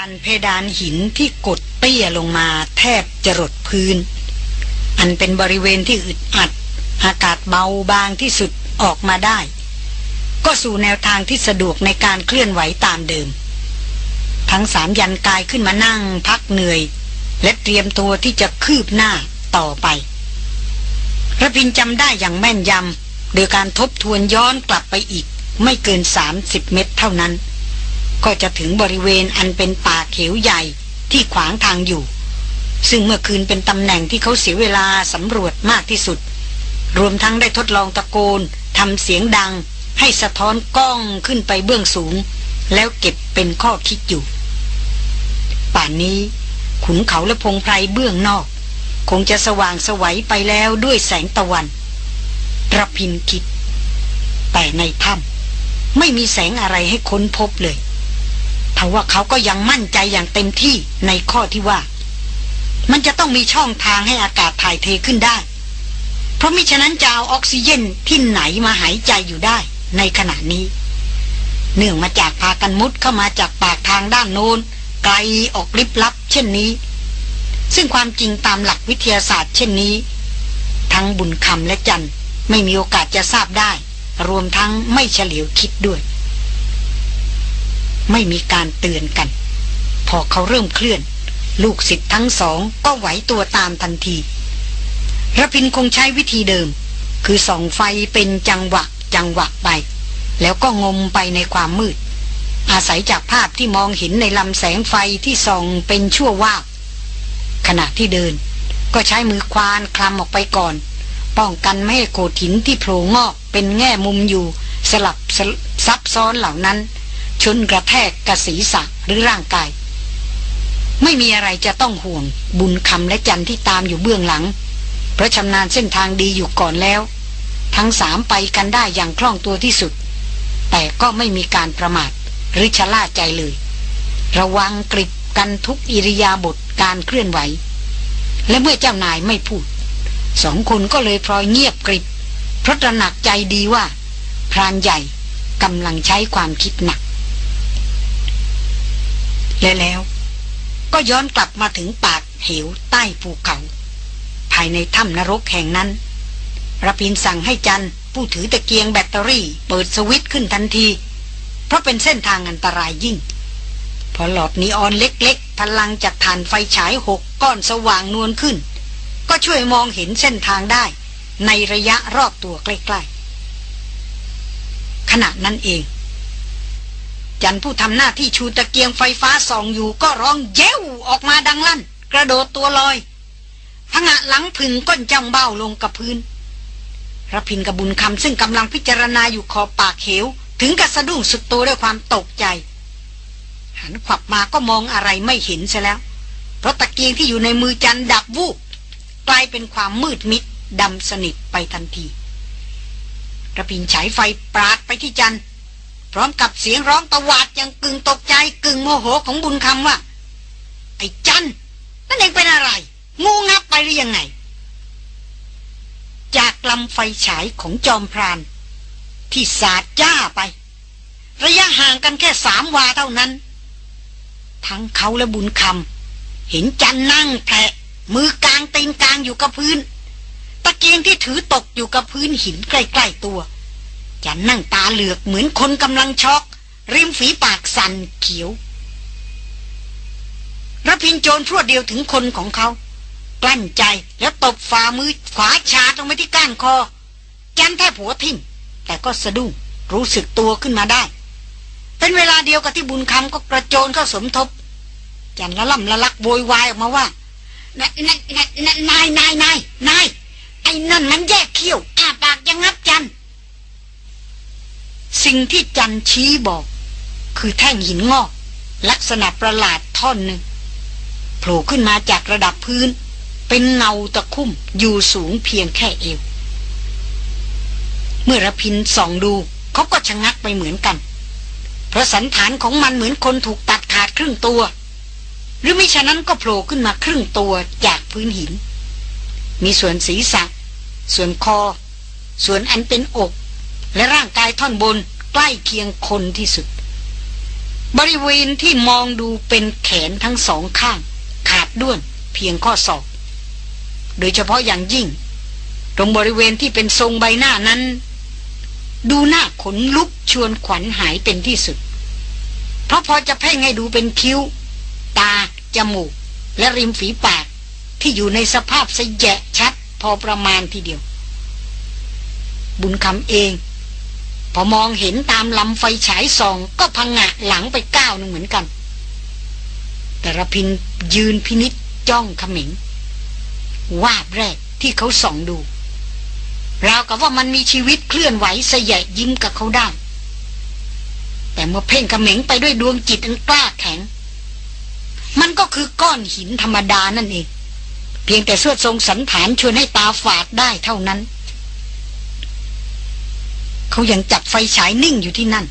านเพดานหินที่กดเตี้ยลงมาแทบจะรดพื้น อันเป็นบริเวณที่อึดอัด อากาศเบาบางที่สุดออกมาได้ ก็สู่แนวทางที่สะดวกในการเคลื่อนไหวตามเดิม ทั้งสามยันกายขึ้นมานั่งพักเหนื่อย และเตรียมตัวที่จะคืบหน้าต่อไประพินจำได้อย่างแม่นยำโดยการทบทวนย้อนกลับไปอีกไม่เกิน 30 เมตรเท่านั้น ก็จะถึงบริเวณอันเป็นป่าเขียวใหญ่ที่ขวางทางอยู่ ซึ่งเมื่อคืนเป็นตำแหน่งที่เขาเสียเวลาสำรวจมากที่สุด รวมทั้งได้ทดลองตะโกนทำเสียงดัง ให้สะท้อนกล้องขึ้นไปเบื้องสูง แล้วเก็บเป็นข้อคิดอยู่ ป่านนี้ ขุนเขาและพงไพรเบื้องนอก คงจะสว่างสวัยไปแล้วด้วยแสงตะวันระพินคิด แต่ในถ้ำไม่มีแสงอะไรให้ค้นพบเลย ทว่าเขาก็ยังมั่นใจอย่างเต็มที่ในข้อที่ว่า มันจะต้องมีช่องทางให้อากาศถ่ายเทขึ้นได้ เพราะมิฉะนั้นจะเอาออกซิเจนที่ไหนมาหายใจอยู่ได้ ในขณะนี้ เนื่องมาจากพากันมุดเข้ามาจากปากทางด้านโน้นไกลออกลิบลับ เช่นนี้ ซึ่งความจริงตามหลักวิทยาศาสตร์ เช่นนี้ ทั้งบุญคำและจันไม่มีโอกาสจะทราบได้ รวมทั้งไม่เฉลียวคิดด้วย ไม่มีการเตือนกัน พอเขาเริ่มเคลื่อน ลูกศิษย์ทั้งสองก็ไหวตัวตามทันทีระพินคงใช้วิธีเดิม คือส่องไฟเป็นจังหวะจังหวะไป แล้วก็งมไปในความมืด อาศัยจากภาพที่มองเห็นในลำแสงไฟที่ส่องเป็นชั่ววาบขณะที่เดิน ก็ใช้มือควานคลำออกไปก่อน ป้องกันไม่ให้โขดหินที่โผล่งอกเป็นแง่มุมอยู่สลับซับซ้อนเหล่านั้น ชนกระแทกกระศีรษะหรือร่างกาย ไม่มีอะไรจะต้องห่วง บุญคำและจันที่ตามอยู่เบื้องหลัง เพราะชำนาญเส้นทางดีอยู่ก่อนแล้ว ทั้งสามไปกันได้อย่างคล่องตัวที่สุด แต่ก็ไม่มีการประมาทหรือชะล่าใจเลย ระวังกริบกันทุกอิริยาบถการเคลื่อนไหว และเมื่อเจ้านายไม่พูด สองคนก็เลยพลอยเงียบกริบเพราะตระหนักใจดีว่า พรานใหญ่กำลังใช้ความคิดหนัก และแล้วก็ย้อนกลับมาถึงปากเหวใต้ภูเขา ภายในถ้ำนรกแห่งนั้นระพินสั่งให้จันผู้ถือตะเกียงแบตเตอรี่ เปิดสวิตช์ขึ้นทันที เพราะเป็นเส้นทางอันตรายยิ่ง พอหลอดนีออนเล็กๆ พลังจากฐานไฟฉายหกก้อนสว่างนวลขึ้น ก็ช่วยมองเห็นเส้นทางได้ ในระยะรอบตัวใกล้ ๆ ขณะนั้นเอง จันผู้ทำหน้าที่ชูตะเกียงไฟฟ้าส่องอยู่ก็ร้องเย้วออกมาดังลั่น กระโดดตัวลอยพงะหลังพึงก้นจ้องเบ้าลงกับพื้นระพินกับบุญคำซึ่งกำลังพิจารณาอยู่ขอบปากเหว ถึงกับสะดุ้งสุดตัวด้วยความตกใจ หันขวับมาก็มองอะไรไม่เห็นซะแล้ว เพราะตะเกียงที่อยู่ในมือจันดับวูบกลายเป็นความมืดมิดดำสนิทไปทันทีกระพินฉายไฟปราดไปที่จัน พร้อมกับเสียงร้องตะวาดอย่างกึ่งตกใจกึ่งโมโหของบุญคำว่า ไอ้จันนั่นเองเป็นอะไร งูงับไปหรือยังไง จากลำไฟฉายของจอมพราน ที่สาดจ้าไป ระยะห่างกันแค่สามวาเท่านั้น ทั้งเขาและบุญคำเห็นจันนั่งแผลมือกลางตีนกลางอยู่กับพื้น ตะเกียงที่ถือตกอยู่กับพื้นหินใกล้ๆตัว จันนั่งตาเหลือกเหมือนคนกำลังช็อก ริมฝีปากสั่นเขียวระพินโจรพรวดเดียวถึงคนของเขา กลั้นใจแล้วตบฝ่ามือขวาชาตรงไปที่ก้านคอ จันแทบหัวทิ่มแต่ก็สะดุ้งรู้สึกตัวขึ้นมาได้ เป็นเวลาเดียวกับที่บุญคำก็กระโจนเข้าสมทบ จันละล่ำละลักโวยวายออกมาว่านายนายนายนายนายนายไอ้นั่นมันแยกเขี้ยวอ้าปากยังงับจัน สิ่งที่จันชี้บอก คือแท่งหินงอก ลักษณะประหลาดท่อนหนึ่งโผล่ขึ้นมาจากระดับพื้น เป็นเงาตะคุ่มอยู่สูงเพียงแค่เอว เมื่อระพินส่องดูเขาก็ชะงักไปเหมือนกัน เพราะสันฐานของมันเหมือนคนถูกตัดขาดครึ่งตัว หรือไมิฉะนั้นก็โผล่ขึ้นมาครึ่งตัวจากพื้นหิน มีส่วนศีรษะ ส่วนคอ ส่วนอันเป็นอก และร่างกายท่อนบนใกล้เคียงคนที่สุด บริเวณที่มองดูเป็นแขนทั้งสองข้าง ขาดด้วนเพียงข้อศอก โดยเฉพาะอย่างยิ่ง ตรงบริเวณที่เป็นทรงใบหน้านั้น ดูหน้าขนลุกชวนขวัญหายเป็นที่สุด เพราะพอจะเพ่งให้ดูเป็นคิ้ว ตา จมูก และริมฝีปากที่อยู่ในสภาพสแยะชัดพอประมาณทีเดียว บุญคำเอง พอมองเห็นตามลำไฟฉายส่อง ก็พังงะหลังไปก้าวหนึ่งเหมือนกัน แต่ระพินยืนพินิษจ้องขมิงวาบแรกที่เขาส่องดู ราวกับว่ามันมีชีวิตเคลื่อนไหวสยะยิ้มกับเขาได้ แต่เมื่อเพ่งขมิงไปด้วยดวงจิตอันกล้าแข็ง มันก็คือก้อนหินธรรมดานั่นเอง เพียงแต่เสื้อทรงสันฐานชวนให้ตาฝาดได้เท่านั้น เขายังจับไฟฉายนิ่งอยู่ที่นั่น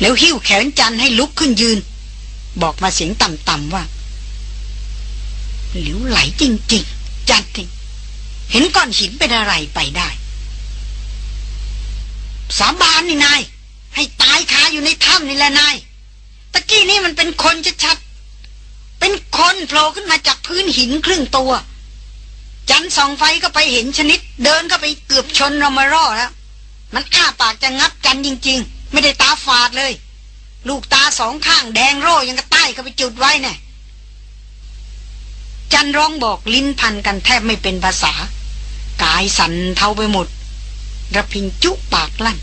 แล้วหิ้วแขนจันให้ลุกขึ้นยืน บอกมาเสียงต่ำๆว่าหลิวไหลจริงๆ จันทิเห็นก้อนหินเป็นอะไรไปได้ สาบานนี่นาย ให้ตายคาอยู่ในถ้ำนี่แหละนายตะกี้นี่มันเป็นคนชัดๆเป็นคนโผล่ขึ้นมาจากพื้นหินครึ่งตัว จันส่องไฟก็ไปเห็นชนิด เดินก็ไปเกือบชนเรามารอแล้ว มันอ้าปากจะงับกันจริง ๆ ไม่ได้ตาฝาดเลย ลูกตาสองข้างแดงโร่ยังกระใต้เข้าไปจุดไว้แน่จันร้องบอกลิ้นพันกันแทบไม่เป็นภาษา กายสั่นเทาไปหมดระพินจุปากลั่น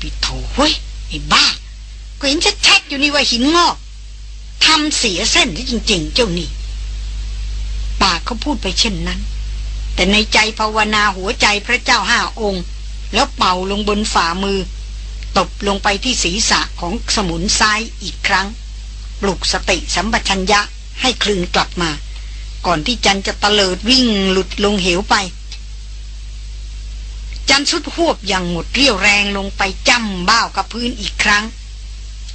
ปิดโถเฮ้ยไอ้บ้า ก็เห็นชัดๆอยู่นี่ว่าหินงอกทำเสียเส้นที่จริง ๆ เจ้านี่ปากเขาพูดไปเช่นนั้น แต่ในใจภาวนาหัวใจพระเจ้าห้าองค์ แล้วเป่าลงบนฝ่ามือ ตบลงไปที่ศีรษะของสมุนซ้ายอีกครั้ง ปลุกสติสัมปชัญญะให้คลึงกลับมา ก่อนที่จันจะตะเลิดวิ่งหลุดลงเหวไป จันสุดหวบอย่างหมดเรี่ยวแรงลงไปจ้ำบ้าวกับพื้นอีกครั้ง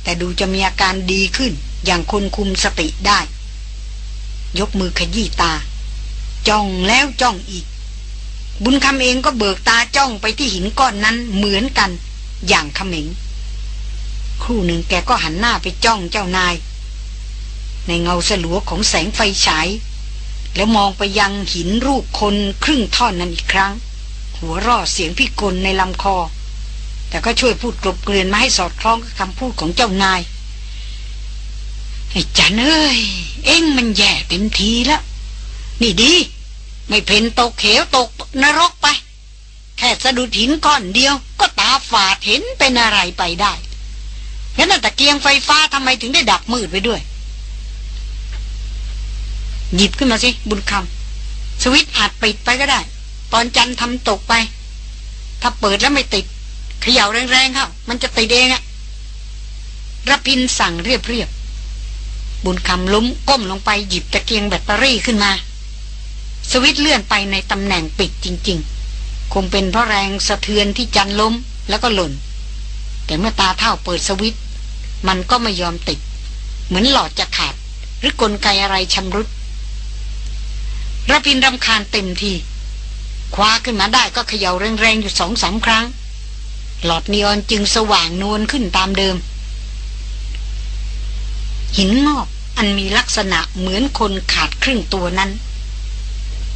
แต่ดูจะมีอาการดีขึ้นอย่างคนคุมสติได้ ยกมือขยี้ตา จ้องแล้วจ้องอีก บุญคำเองก็เบิกตาจ้องไปที่หินก้อนนั้นเหมือนกัน อย่างขมิงครู่หนึ่งแกก็หันหน้าไปจ้องเจ้านาย ในเงาสลัวของแสงไฟฉาย แล้วมองไปยังหินรูปคนครึ่งท่อนนั้นอีกครั้ง หัวรอดเสียงพิกลในลำคอ แต่ก็ช่วยพูดกลบเกลื่อนมาให้สอดคล้องกับคำพูดของเจ้านายไอ้จันเอ้ย เอ็งมันแย่เต็มทีแล้ว นี่ดี ไม่เพนตกเขวตกนรกไป แค่สะดุดหินก้อนเดียว ก็ตาฝาดเห็นเป็นอะไรไปได้งั้นตะเกียงไฟฟ้าทำไมถึงได้ดับมืดไปด้วย หยิบขึ้นมาสิ บุญคำสวิตอาจปิดไปก็ได้ ตอนจันทำตกไป ถ้าเปิดแล้วไม่ติดเขย่าแรงๆเข้ามันจะติดเองอะรพินสั่งเรียบๆบุญคำล้มก้มลงไปหยิบตะเกียงแบตเตอรี่ขึ้นมา สวิตเลื่อนไปในตำแหน่งปิดจริง ๆ คงเป็นเพราะแรงสะเทือนที่จันล้มแล้วก็หล่น แต่เมื่อตาเท่าเปิดสวิตมันก็ไม่ยอมติด เหมือนหลอดจะขาด หรือกลไกอะไรชำรุดระพินรำคาญเต็มที คว้าขึ้นมาได้ก็เขย่าแรงๆอยู่สองสามครั้ง หลอดนีออนจึงสว่างนวลขึ้นตามเดิม หินงอกอันมีลักษณะเหมือนคนขาดครึ่งตัวนั้น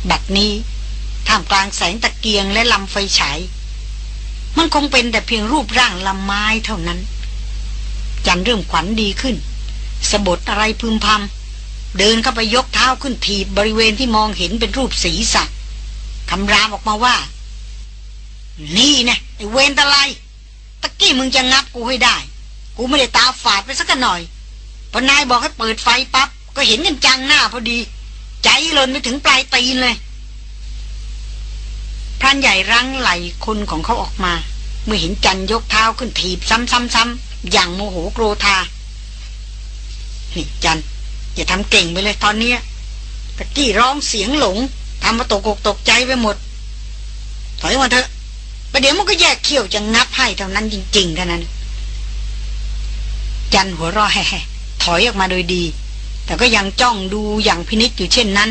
บัดนี้ท่ามกลางแสงตะเกียงและลำไฟฉาย มันคงเป็นแต่เพียงรูปร่างลำไม้เท่านั้น จันเริ่มขวัญดีขึ้น สะบดอะไรพึมพำเดินเข้าไปยกเท้าขึ้นถีบบริเวณที่มองเห็นเป็นรูปสีสัตว์คำรามออกมาว่า นี่นะไอเวนตะไลตะกี้มึงจะงับกูให้ได้ กูไม่ได้ตาฝาดไปสักหน่อยพอนายบอกให้เปิดไฟปับ๊บก็เห็นกันจังหน้าพอดี ใจหล่นไปถึงปลายตีนเลยพรานใหญ่รั้งไหลคนของเขาออกมา เมื่อเห็นจันยกเท้าขึ้นถีบซ้ำๆๆอย่างโมโหโกรธานี่จันอย่าทำเก่งไปเลยตอนนี้ตะกี้ร้องเสียงหลงทำมาตกอกตกใจไปหมด ถอยมาเถอะประเดี๋ยวมันก็แยกเขี้ยวจะงับให้เท่านั้นจริงๆเท่านั้น จันหัวรอแห่ถอยออกมาโดยดี แต่ก็ยังจ้องดูอย่างพินิษอยู่เช่นนั้น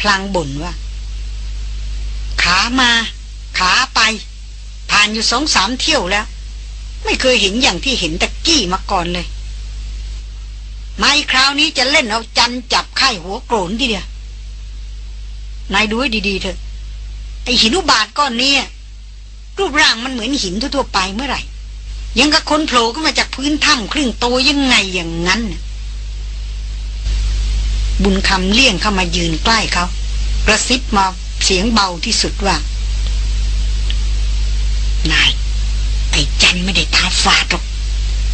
พลางบ่นว่า ขามา ขาไป ผ่านอยู่สองสามเที่ยวแล้ว ไม่เคยเห็นอย่างที่เห็นตะกี้มาก่อนเลยไม่คราวนี้จะเล่นเอาจันจับไข้หัวโกรนทีเดียวนายดูให้ดีๆเถอะ ไอหินอุบาทก้อนนี้รูปร่างมันเหมือนหินทั่วๆไปเมื่อไหร่ ยังกับคนโผล่ขึ้นมาจากพื้นถ้ำครึ่งโตยังไงอย่างนั้น บุญคำเลี่ยงเข้ามายืนใกล้เขากระซิบมาเสียงเบาที่สุดว่า นาย ไอ้จันไม่ได้ตาฝาดหรอก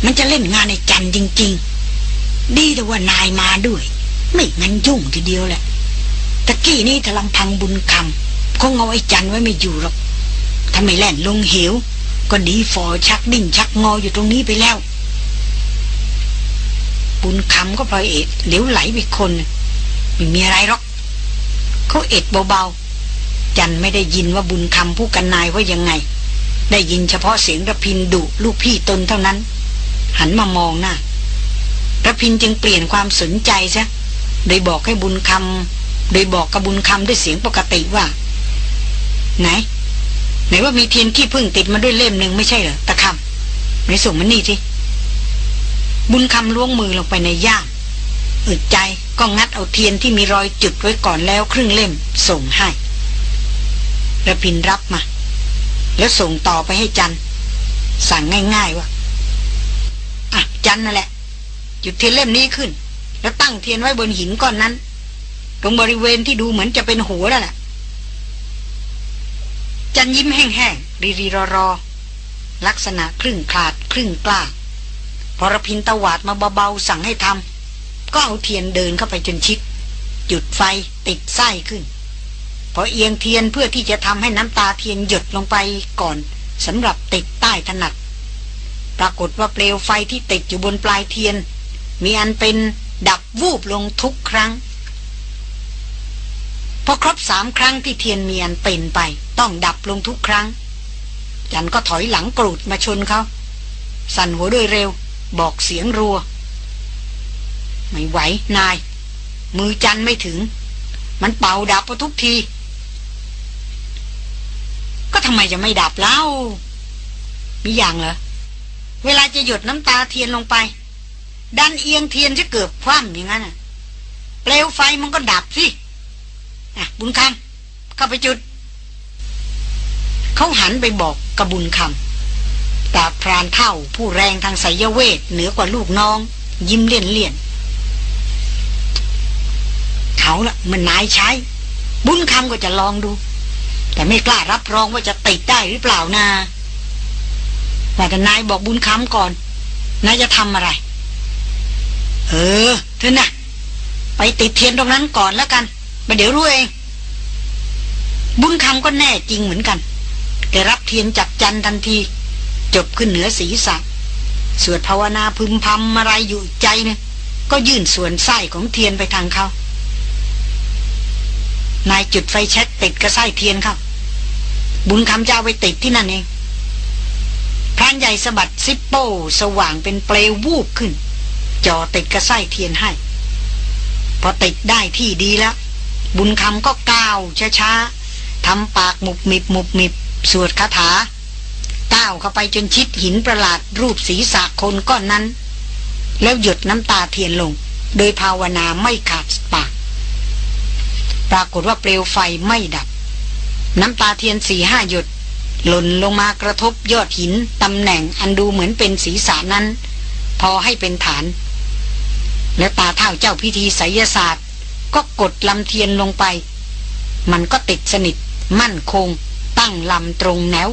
มันจะเล่นงานไอ้จันจริง ๆ ดีแต่ว่านายมาด้วย ไม่งั้นยุ่งทีเดียวแหละตะกี้นี่ถ้าลำพังบุญคำคงเอาไอ้จันไว้ไม่อยู่หรอกถ้าไม่แล่นลงเหว ก็ดีฟอชักดิ้นชักงออยู่ตรงนี้ไปแล้ว บุญคำก็พลอยเอ็ดเหลวไหลไปคน ไม่มีอะไรหรอกเขาเอ็ดเบาๆจันไม่ได้ยินว่าบุญคำผู้กันนายว่ายังไง ได้ยินเฉพาะเสียงระพินดุลูกพี่ตนเท่านั้น หันมามองหน้าระพินจึงเปลี่ยนความสนใจซะโดยบอกให้บุญคำโดยบอกกับบุญคำด้วยเสียงปกติว่า ไหน ไหนว่ามีเทียนขี้พึ่งติดมาด้วยเล่มหนึ่งไม่ใช่เหรอตะคำไหนส่งมันนี่ทีบุญคำล้วงมือลงไปในย่ามอึดใจ ก็งัดเอาเทียนที่มีรอยจุดไว้ก่อนแล้วครึ่งเล่มส่งให้ระพินรับมา แล้วส่งต่อไปให้จันสั่งง่ายๆว่าอะจันนั่นแหละ จุดเทียนเล่มนี้ขึ้น แล้วตั้งเทียนไว้บนหินก้อนนั้น ตรงบริเวณที่ดูเหมือนจะเป็นหัวนั่นแหละจันยิ้มแห้งๆรีรีรอรอลักษณะครึ่งขาดครึ่งกล้าพอรพินตวาดมาเบาๆสั่งให้ทำ ก็เอาเทียนเดินเข้าไปจนชิด จุดไฟติดไส้ขึ้น พอเอียงเทียนเพื่อที่จะทำให้น้ำตาเทียนหยดลงไปก่อนสำหรับติดใต้ถนัด ปรากฏว่าเปลวไฟที่ติดอยู่บนปลายเทียน มีอันเป็นดับวูบลงทุกครั้ง พอครบสามครั้งที่เทียนมีอันเป็นไป ต้องดับลงทุกครั้ง จันก็ถอยหลังกรูดมาชนเขา สั่นหัวด้วยเร็ว บอกเสียงรัว ไม่ไหวนาย มือจันไม่ถึง มันเป่าดับพอทุกที ก็ทำไมจะไม่ดับเล่า มีอย่างเหรอ เวลาจะหยดน้ำตาเทียนลงไป ดันเอียงเทียนจะเกิดคว่ำอย่างนั้นเปลวไฟมันก็ดับสิอะบุญคำเข้าไปจุด เขาหันไปบอกกระบุญคำแต่พรานเท่าผู้แรงทางไสยเวทเหนือกว่าลูกน้อง ยิ้มเลี่ยนเลี่ยน เขาละมันนายใช้ บุญคำก็จะลองดู แต่ไม่กล้ารับรองว่าจะติดได้หรือเปล่านาแต่นายบอกบุญคำก่อนนายจะทำอะไร เออเถอะนะไปติดเทียนตรงนั้นก่อนแล้วกันมาเดี๋ยวรู้เอง บุญคำก็แน่จริงเหมือนกันแกรับเทียนจากจันทันที จบขึ้นเหนือศีรษะสวดภาวนาพึมพำอะไรอยู่ใจเนี่ยก็ยื่นส่วนไส้ของเทียนไปทางเขา นายจุดไฟแช็กติดกระไส้เทียนครับบุญคำจะเอาไปติดที่นั่นเองพรานใหญ่สะบัดซิปโป้สว่างเป็นเปลววูบขึ้นจ่อติดกระไส้เทียนให้ พอติดได้ที่ดีแล้ว บุญคำก็ก้าวช้าๆทำปากหมุบมิบหมุบมิบสวดคาถาก้าวเข้าไปจนชิดหินประหลาดรูปศีรษะคนก้อนนั้น แล้วหยดน้ำตาเทียนลง โดยภาวนาไม่ขาดปาก ปรากฏว่าเปลวไฟไม่ดับ น้ำตาเทียนสี่ห้าหยด หล่นลงมากระทบยอดหินตำแหน่งอันดูเหมือนเป็นศีรษะนั้น พอให้เป็นฐาน แล้วตาเท่าเจ้าพิธีไสยศาสตร์ ก็กดลำเทียนลงไป มันก็ติดสนิท มั่นคง ตั้งลำตรงแนว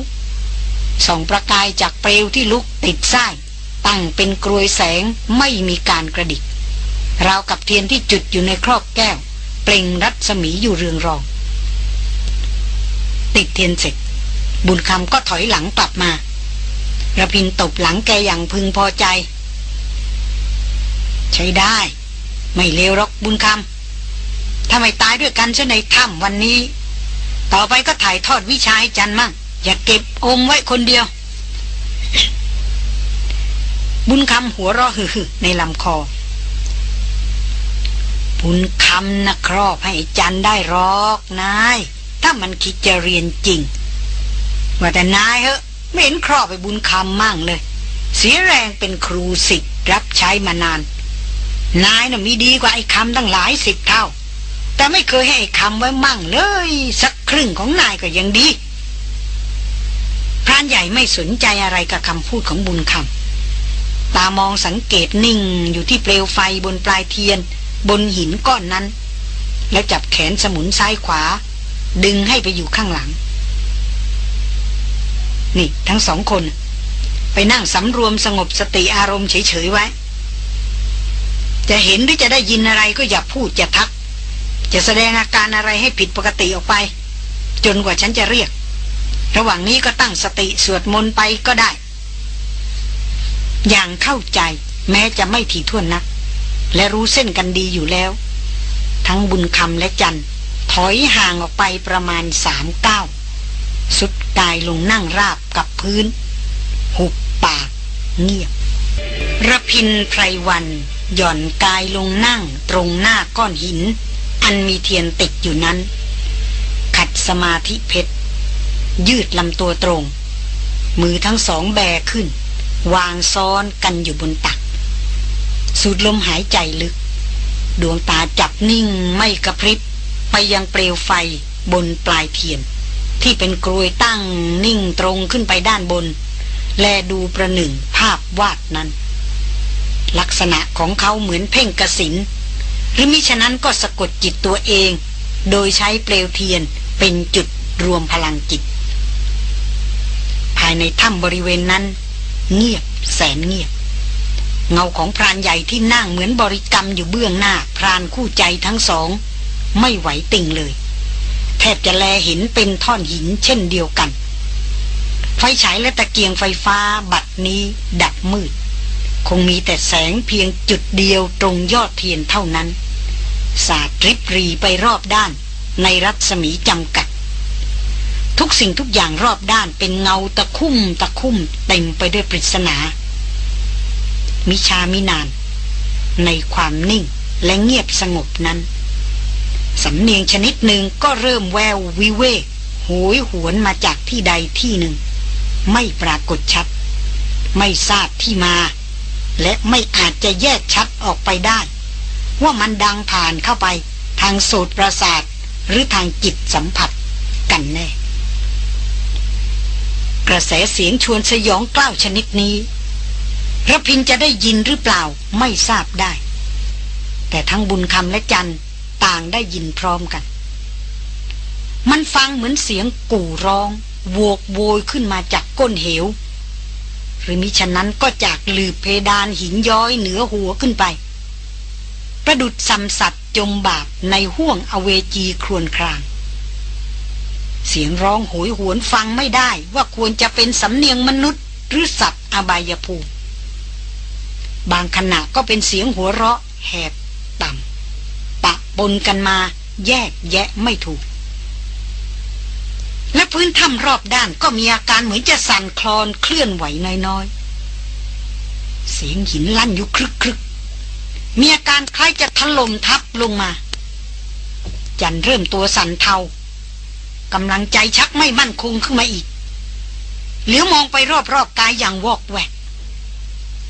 ส่องประกายจากเปลวที่ลุกติดไส้ตั้งเป็นกรวยแสงไม่มีการกระดิกราวกับเทียนที่จุดอยู่ในครอบแก้ว เปล่งรัศมีอยู่เรืองรอง ติดเทียนเสร็จ บุญคำก็ถอยหลังกลับมาระพินตบหลังแกอย่างพึงพอใจ ใช้ได้ ไม่เลวหรอกบุญคำถ้าไม่ตายด้วยกันเช่นในถ้ำวันนี้ ต่อไปก็ถ่ายทอดวิชาให้จันมั่ง อย่าเก็บอมไว้คนเดียว บุญคำหัวเราะฮือในลำคอ บุญคำนะครอบให้จันได้รอกนาย ถ้ามันคิดจะเรียนจริง ว่าแต่นายเหอะไม่เห็นครอบไปบุญคำมั่งเลย เสียแรงเป็นครูสิทธิ์รับใช้มานาน นายน่ะมีดีกว่าไอ้คำตั้งหลายสิบเท่า แต่ไม่เคยให้ไอ้คำไว้มั่งเลย สักครึ่งของนายก็ยังดีพรานใหญ่ไม่สนใจอะไรกับคำพูดของบุญคำตามองสังเกตนิ่งอยู่ที่เปลวไฟบนปลายเทียน บนหินก้อนนั้น แล้วจับแขนสมุนซ้ายขวา ดึงให้ไปอยู่ข้างหลัง นี่ทั้งสองคน ไปนั่งสำรวมสงบสติอารมณ์เฉยๆไว้ จะเห็นหรือจะได้ยินอะไรก็อย่าพูดอย่าทัก จะแสดงอาการอะไรให้ผิดปกติออกไป จนกว่าฉันจะเรียก ระหว่างนี้ก็ตั้งสติสวดมนต์ไปก็ได้ อย่างเข้าใจแม้จะไม่ถี่ถ้วนนัก และรู้เส้นกันดีอยู่แล้ว ทั้งบุญคำและจันถอยห่างออกไปประมาณสามเก้าสุดกายลงนั่งราบกับพื้น หุบปากเงียบระพินไพรวัน หย่อนกายลงนั่งตรงหน้าก้อนหิน อันมีเทียนติดอยู่นั้น ขัดสมาธิเพชร ยืดลำตัวตรง มือทั้งสองแบขึ้น วางซ้อนกันอยู่บนตัก สูดลมหายใจลึก ดวงตาจับนิ่งไม่กระพริบ ไปยังเปลวไฟบนปลายเทียน ที่เป็นกรวยตั้งนิ่งตรงขึ้นไปด้านบน แลดูประหนึ่งภาพวาดนั้น ลักษณะของเขาเหมือนเพ่งกระสิน หรือมิฉะนั้นก็สะกดจิตตัวเอง โดยใช้เปลวเทียนเป็นจุดรวมพลังจิต ภายในถ้ำบริเวณนั้น เงียบแสนเงียบ เงาของพรานใหญ่ที่นั่งเหมือนบริกรรมอยู่เบื้องหน้า พรานคู่ใจทั้งสอง ไม่ไหวติ่งเลย แทบจะแลเห็นเป็นท่อนหินเช่นเดียวกัน ไฟฉายและตะเกียงไฟฟ้าบัดนี้ดับมืด คงมีแต่แสงเพียงจุดเดียวตรงยอดเทียนเท่านั้น สาดริบรีไปรอบด้าน ในรัศมีจำกัด ทุกสิ่งทุกอย่างรอบด้านเป็นเงาตะคุ่มตะคุ่มเต็มไปด้วยปริศนา มิชามินาน ในความนิ่งและเงียบสงบนั้น สำเนียงชนิดหนึ่งก็เริ่มแวววิเวกหวยหวนมาจากที่ใดที่หนึ่ง ไม่ปรากฏชัด ไม่ทราบที่มา และไม่อาจจะแยกชัดออกไปได้ ว่ามันดังผ่านเข้าไปทางโสตประสาทหรือทางจิตสัมผัสกันแน่ กระแสเสียงชวนสยองกล้าวชนิดนี้ ระพินจะได้ยินหรือเปล่าไม่ทราบได้ แต่ทั้งบุญคำและจันต่างได้ยินพร้อมกัน มันฟังเหมือนเสียงกู่ร้องโวกโวยขึ้นมาจากก้นเหว หรือมิฉะนั้นก็จากลืบเพดานหินย้อยเหนือหัวขึ้นไป ประดุดสัมสัตจมบาปในห่วงอเวจีครวนคราง เสียงร้องโหยหวนฟังไม่ได้ว่าควรจะเป็นสำเนียงมนุษย์หรือสัตว์อบายภูมิ บางขณะก็เป็นเสียงหัวเราะแหบต่ำปะปนกันมาแยกแยะไม่ถูก และพื้นถ้ำรอบด้านก็มีอาการเหมือนจะสั่นคลอนเคลื่อนไหวน้อยๆ เสียงหินลั่นอยู่ครึกครึกมีอาการคล้ายจะถล่มทับลงมา จันเริ่มตัวสั่นเทากำลังใจชักไม่มั่นคงขึ้นมาอีกเหลียวมองไปรอบๆกายอย่างวอกแวก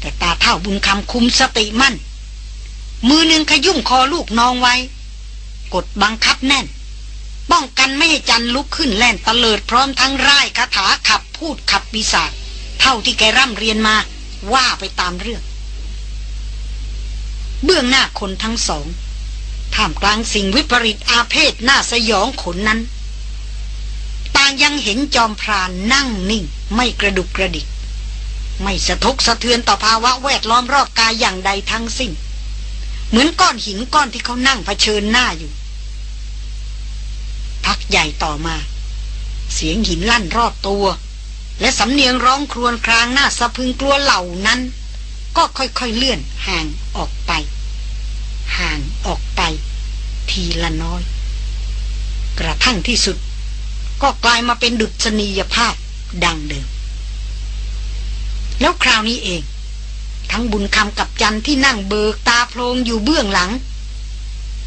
แต่ตาเท่าบุญคำคุมสติมั่น มือหนึ่งขยุ่มคอลูกนองไว้ กดบังคับแน่น ป้องกันไม่ให้จันลุกขึ้นแล่นตะเลิดพร้อมทั้งร่ายคาถาขับพูดขับปีศาจเท่าที่แกร่ำเรียนมาว่าไปตามเรื่อง เบื้องหน้าคนทั้งสองท่ามกลางสิ่งวิปริตอาเพศหน้าสยองขนนั้น ต่างยังเห็นจอมพรานนั่งนิ่งไม่กระดุกกระดิก ไม่สะทกสะเทือนต่อภาวะแวดล้อมรอบกายอย่างใดทั้งสิ้น เหมือนก้อนหินก้อนที่เขานั่งเผชิญหน้าอยู่ พักใหญ่ต่อมา เสียงหินลั่นรอบตัว และสำเนียงร้องครวญครางหน้าสะพึงกลัวเหล่านั้น ก็ค่อยๆเลื่อนห่างออกไป ห่างออกไป ทีละน้อย กระทั่งที่สุด ก็กลายมาเป็นดุษณียภาพดังเดิม แล้วคราวนี้เอง ทั้งบุญคำกับจันที่นั่งเบิกตาโพลงอยู่เบื้องหลัง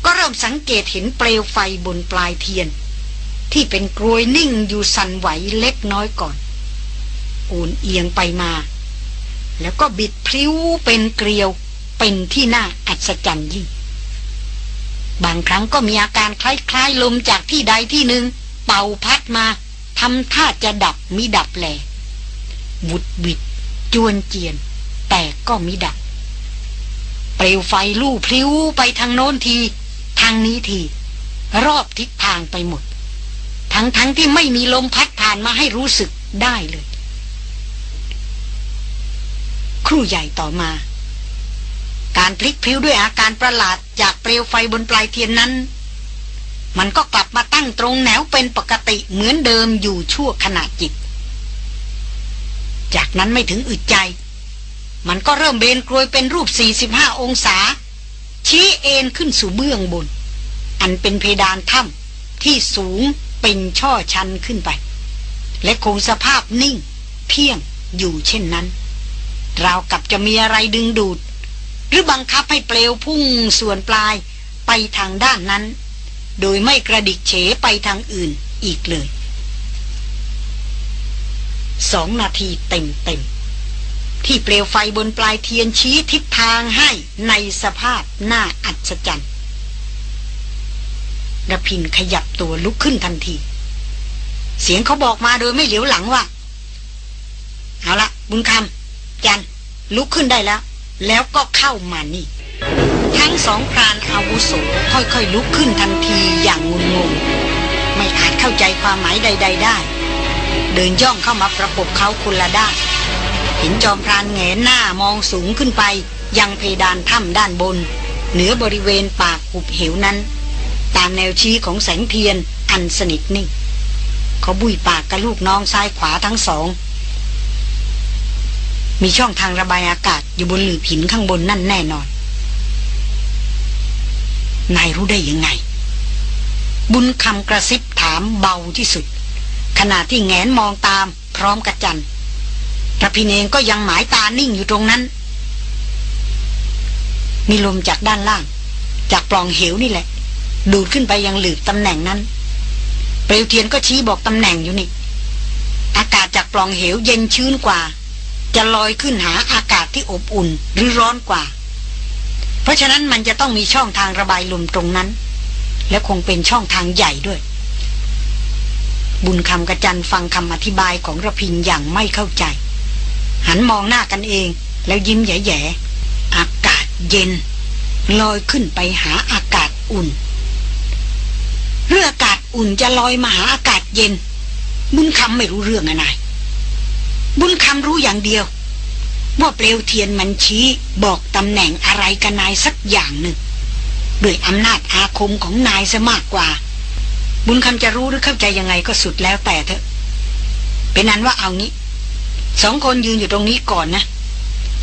ก็เริ่มสังเกตเห็นเปลวไฟบนปลายเทียน ที่เป็นกรวยนิ่งอยู่สั่นไหวเล็กน้อยก่อนโอนเอียงไปมา แล้วก็บิดพลิ้วเป็นเกลียวเป็นที่น่าอัศจรรย์ยิ่ง บางครั้งก็มีอาการคล้ายๆลมจากที่ใดที่หนึ่ง เป่าพัดมาทำท่าจะดับมิดับแหลวุดวิด จวนเจียน แต่ก็มิดับเปลวไฟลู่พลิ้วไปทางโน้นที ทางนี้ที รอบทิศทางไปหมด ทั้งๆทที่ไม่มีลมพัดผ่านมาให้รู้สึกได้เลย ครู่ใหญ่ต่อมา การพลิกพลิ้วด้วยอาการประหลาดจากเปลวไฟบนปลายเทียนนั้น มันก็กลับมาตั้งตรงแนวเป็นปกติเหมือนเดิมอยู่ชั่วขณะจิต จากนั้นไม่ถึงอึดใจ มันก็เริ่มเบนกลวยเป็นรูป 45 องศา ชี้เอ็นขึ้นสู่เบื้องบน อันเป็นเพดานถ้ำที่สูงเป็นช่อชันขึ้นไป และคงสภาพนิ่ง เพียงอยู่เช่นนั้น ราวกับจะมีอะไรดึงดูด หรือบังคับให้เปลวพุ่งส่วนปลายไปทางด้านนั้น โดยไม่กระดิกเฉไปทางอื่นอีกเลย สองนาทีเต็มเต็มที่เปลวไฟบนปลายเทียนชี้ทิศทางให้ในสภาพน่าอัศจรรย์ระพินขยับตัวลุกขึ้นทันที เสียงเขาบอกมาโดยไม่เหลียวหลังว่า เอาละบุญคำจันลุกขึ้นได้แล้ว แล้วก็เข้ามานี่ ทั้งสองพรานอาวุโสค่อยๆลุกขึ้นทันทีอย่างงุนงง ไม่อาจเข้าใจความหมายใด ๆ ได้ เดินย่องเข้ามาประกบเขาคุณละด้านเห็นจอมพรานแงนหน้ามองสูงขึ้นไป ยังเพดานถ้ำด้านบน เหนือบริเวณปากหุบเหวนั้น ตามแนวชี้ของแสงเทียนอันสนิทนิ่งเขาบุยปากกับลูกน้องซ้ายขวาทั้งสอง มีช่องทางระบายอากาศอยู่บนหลืบหินข้างบนนั่นแน่นอน นายรู้ได้ยังไง บุญคำกระซิบถามเบาที่สุด ขณะที่แงนมองตามพร้อมกระจันระพินเองก็ยังหมายตานิ่งอยู่ตรงนั้น มีลมจากด้านล่าง จากปล่องเหวนี่แหละ ดูดขึ้นไปยังหลืบตำแหน่งนั้น เปลวเทียนก็ชี้บอกตำแหน่งอยู่นี่ อากาศจากปล่องเหวเย็นชื้นกว่า จะลอยขึ้นหาอากาศที่อบอุ่นหรือร้อนกว่า เพราะฉะนั้นมันจะต้องมีช่องทางระบายลมตรงนั้น และคงเป็นช่องทางใหญ่ด้วย บุญคำกระจันฟังคำอธิบายของระพินอย่างไม่เข้าใจ หันมองหน้ากันเองแล้วยิ้มแย่ๆอากาศเย็น ลอยขึ้นไปหาอากาศอุ่นเรื่องอากาศอุ่นจะลอยมาหาอากาศเย็น บุญคำไม่รู้เรื่องอะไรบุญคำรู้อย่างเดียว ว่าเปลวเทียนมันชี้บอกตำแหน่งอะไรกันนายสักอย่างหนึ่งด้วยอำนาจอาคมของนายซะมากกว่า บุญคำจะรู้หรือเข้าใจยังไงก็สุดแล้วแต่เถอะ เป็นนั้นว่าเอางี้สองคนยืนอยู่ตรงนี้ก่อนนะ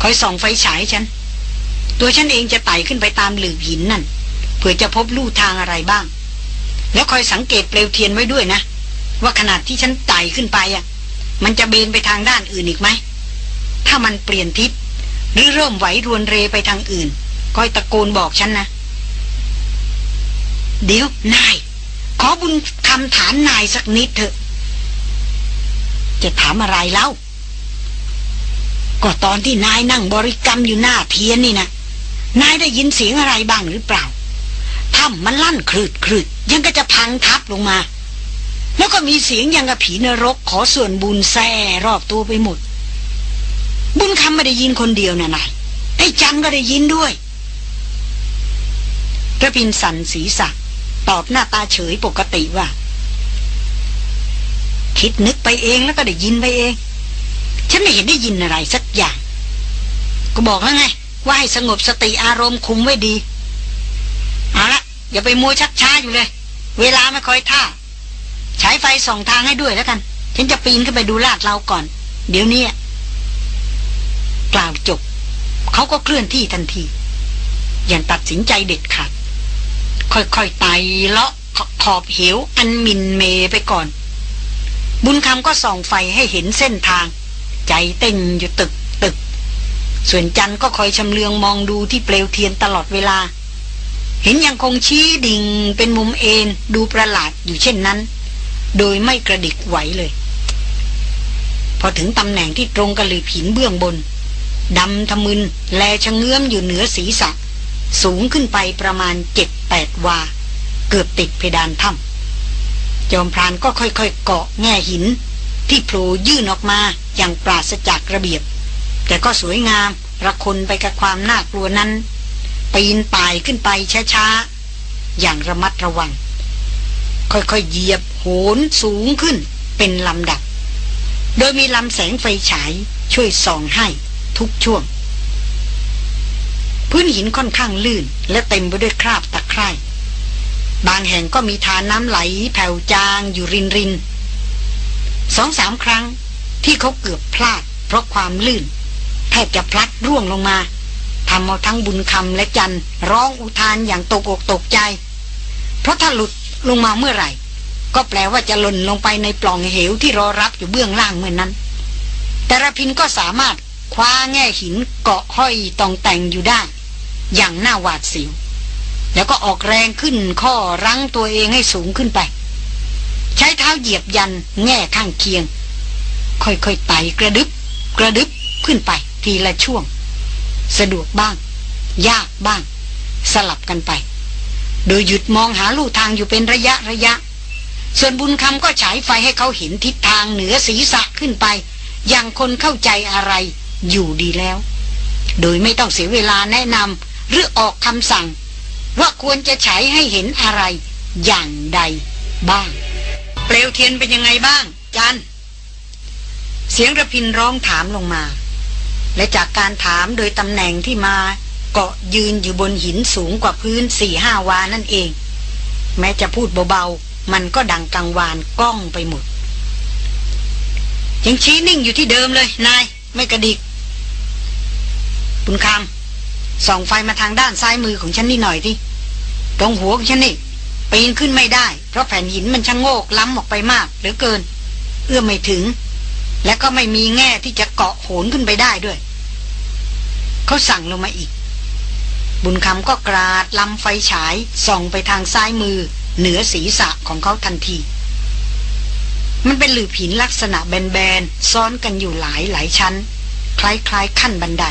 คอยส่องไฟฉายฉัน ตัวฉันเองจะไต่ขึ้นไปตามหลืบหินนั่นเผื่อจะพบลู่ทางอะไรบ้าง แล้วคอยสังเกตเปลวเทียนไว้ด้วยนะ ว่าขนาดที่ฉันไต่ขึ้นไปอะ มันจะเบนไปทางด้านอื่นอีกไหม ถ้ามันเปลี่ยนทิศหรือเริ่มไหวรวนเรไปทางอื่นก็ตะโกนบอกฉันนะ เดี๋ยวนาย ขอบุญคำถามนายสักนิดเถอะ จะถามอะไรเล่าก็ตอนที่นายนั่งบริกรรมอยู่หน้าเทียนนี่นะนายได้ยินเสียงอะไรบ้างหรือเปล่าถ้ำมันลั่นคลืดคลืดยังก็จะพังทับลงมา แล้วก็มีเสียงยังกับผีนรกขอส่วนบุญแซ่รอบตัวไปหมด บุญคำไม่ได้ยินคนเดียวนะนายไอ้จันก็ได้ยินด้วยกระพินสันศีรษะ ตอบหน้าตาเฉยปกติว่า คิดนึกไปเองแล้วก็ได้ยินไปเอง ฉันไม่เห็นได้ยินอะไรสักอย่าง ก็บอกแล้วไง ว่าให้สงบสติอารมณ์คุมไว้ดี เอาละอย่าไปมัวชักช้าอยู่เลย เวลาไม่ค่อยท่าใช้ไฟส่องทางให้ด้วยแล้วกัน ฉันจะปีนขึ้นไปดูลาดเราก่อน เดี๋ยวนี้กล่าวจบ เขาก็เคลื่อนที่ทันที อย่างตัดสินใจเด็ดขาด ค่อยๆไต่เลาะขอบเหวอันมินเมไปก่อน บุญคำก็ส่องไฟให้เห็นเส้นทาง ใจเต้นอยู่ตึกตึก ส่วนจันก็คอยชำเลืองมองดูที่เปลวเทียนตลอดเวลา เห็นยังคงชี้ดิ่งเป็นมุมเอ็นดูประหลาดอยู่เช่นนั้น โดยไม่กระดิกไหวเลย พอถึงตำแหน่งที่ตรงกับหลือผินเบื้องบนดำทะมึนแลชะเงื้อมอยู่เหนือศีรษะ สูงขึ้นไปประมาณเจ็ดแปดวา เกือบติดเพดานถ้ำจอมพรานก็ค่อยๆเกาะแง่หิน ที่โผล่ยื่นออกมาอย่างปราศจากระเบียบ แต่ก็สวยงามระคนไปกับความน่ากลัวนั้น ปีนป่ายขึ้นไปช้าๆ อย่างระมัดระวัง ค่อยๆเหยียบโหนสูงขึ้นเป็นลำดับ โดยมีลำแสงไฟฉายช่วยส่องให้ทุกช่วง พื้นหินค่อนข้างลื่น และเต็มไปด้วยคราบตะไคร่บางแห่งก็มีทานน้ำไหลแผ่วจางอยู่รินรินสองสามครั้งที่เขาเกือบพลาด เพราะความลื่น แทบจะพลัดร่วงลงมาทำเอาทั้งบุญคำและจันร้องอุทานอย่างตกอกตกใจ เพราะถ้าหลุดลงมาเมื่อไหร่ ก็แปลว่าจะหล่นลงไปในปล่องเหวที่รอรับอยู่เบื้องล่างเมื่อนนั้น แต่ระพินก็สามารถคว้าแง่หินเกาะห้อยตองแต่งอยู่ได้ อย่างหน่าหวาดเสียวแล้วก็ออกแรงขึ้นข้อรั้งตัวเองให้สูงขึ้นไป ใช้เท้าเหยียบยันแง่ข้างเคียง ค่อยๆไต่กระดึบ กระดึบขึ้นไป ทีละช่วง สะดวกบ้าง ยากบ้าง สลับกันไป โดยหยุดมองหาลู่ทางอยู่เป็นระยะระยะ ส่วนบุญคำก็ฉายไฟให้เขาเห็นทิศทางเหนือศีรษะขึ้นไป อย่างคนเข้าใจอะไรอยู่ดีแล้ว โดยไม่ต้องเสียเวลาแนะนำ หรือออกคำสั่ง ว่าควรจะฉายให้เห็นอะไร อย่างใดบ้าง เปลวเทียนเป็นยังไงบ้าง จัน เสียงระพินร้องถามลงมา และจากการถามโดยตำแหน่งที่มาเกาะยืนอยู่บนหินสูงกว่าพื้นสี่ห้าวานั่นเอง แม้จะพูดเบาๆ มันก็ดังกังวานก้องไปหมด ยังชี้นิ่งอยู่ที่เดิมเลย นาย ไม่กระดิกบุญคำ ส่องไฟมาทางด้านซ้ายมือของฉันนี่หน่อยทีตรงหัวของฉันนี่ปีนขึ้นไม่ได้ เพราะแผ่นหินมันช่างโงกล้ำออกไปมากเหลือเกิน เอื้อมไม่ถึง และก็ไม่มีแง่ที่จะเกาะโหนขึ้นไปได้ด้วยเขาสั่งลงมาอีก บุญคำก็กราดลำไฟฉายส่องไปทางซ้ายมือ เหนือศีรษะของเขาทันที มันเป็นหลือผินลักษณะแบนๆ ซ้อนกันอยู่หลายหลายชั้น คล้ายๆขั้นบันได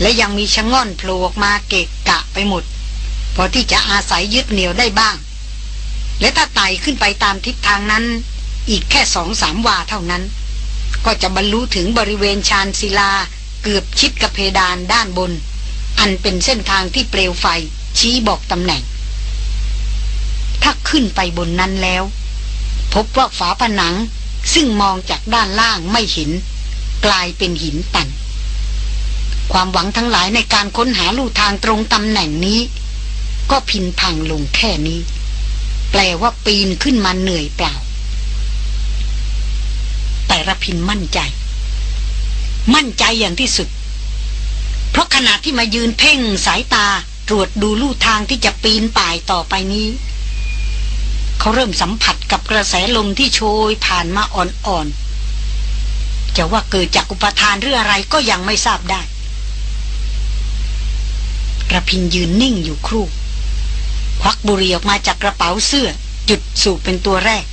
และยังมีชะง่อนโผล่ออกมาเกะกะไปหมด พอที่จะอาศัยยึดเหนี่ยวได้บ้าง และถ้าไต่ขึ้นไปตามทิศทางนั้น อีกแค่สองสามวาเท่านั้น ก็จะบรรลุถึงบริเวณชานศิลาเกือบชิดกับเพดานด้านบน อันเป็นเส้นทางที่เปลวไฟชี้บอกตำแหน่ง ถ้าขึ้นไปบนนั้นแล้ว พบว่าฝาผนังซึ่งมองจากด้านล่างไม่เห็น กลายเป็นหินตัน ความหวังทั้งหลายในการค้นหาลู่ทางตรงตำแหน่งนี้ ก็พินพังลงแค่นี้ แปลว่าปีนขึ้นมาเหนื่อยเปล่า แต่ระพินมั่นใจ มั่นใจอย่างที่สุด เพราะขณะที่มายืนเพ่งสายตาตรวจดูลู่ทางที่จะปีนป่ายต่อไปนี้ เขาเริ่มสัมผัสกับกระแสลมที่โชยผ่านมาอ่อนๆจะว่าเกิดจากอุปทานหรืออะไรก็ยังไม่ทราบได้ ระพินยืนนิ่งอยู่ครู่ ควักบุหรี่ออกมาจากกระเป๋าเสื้อจุดสูบเป็นตัวแรก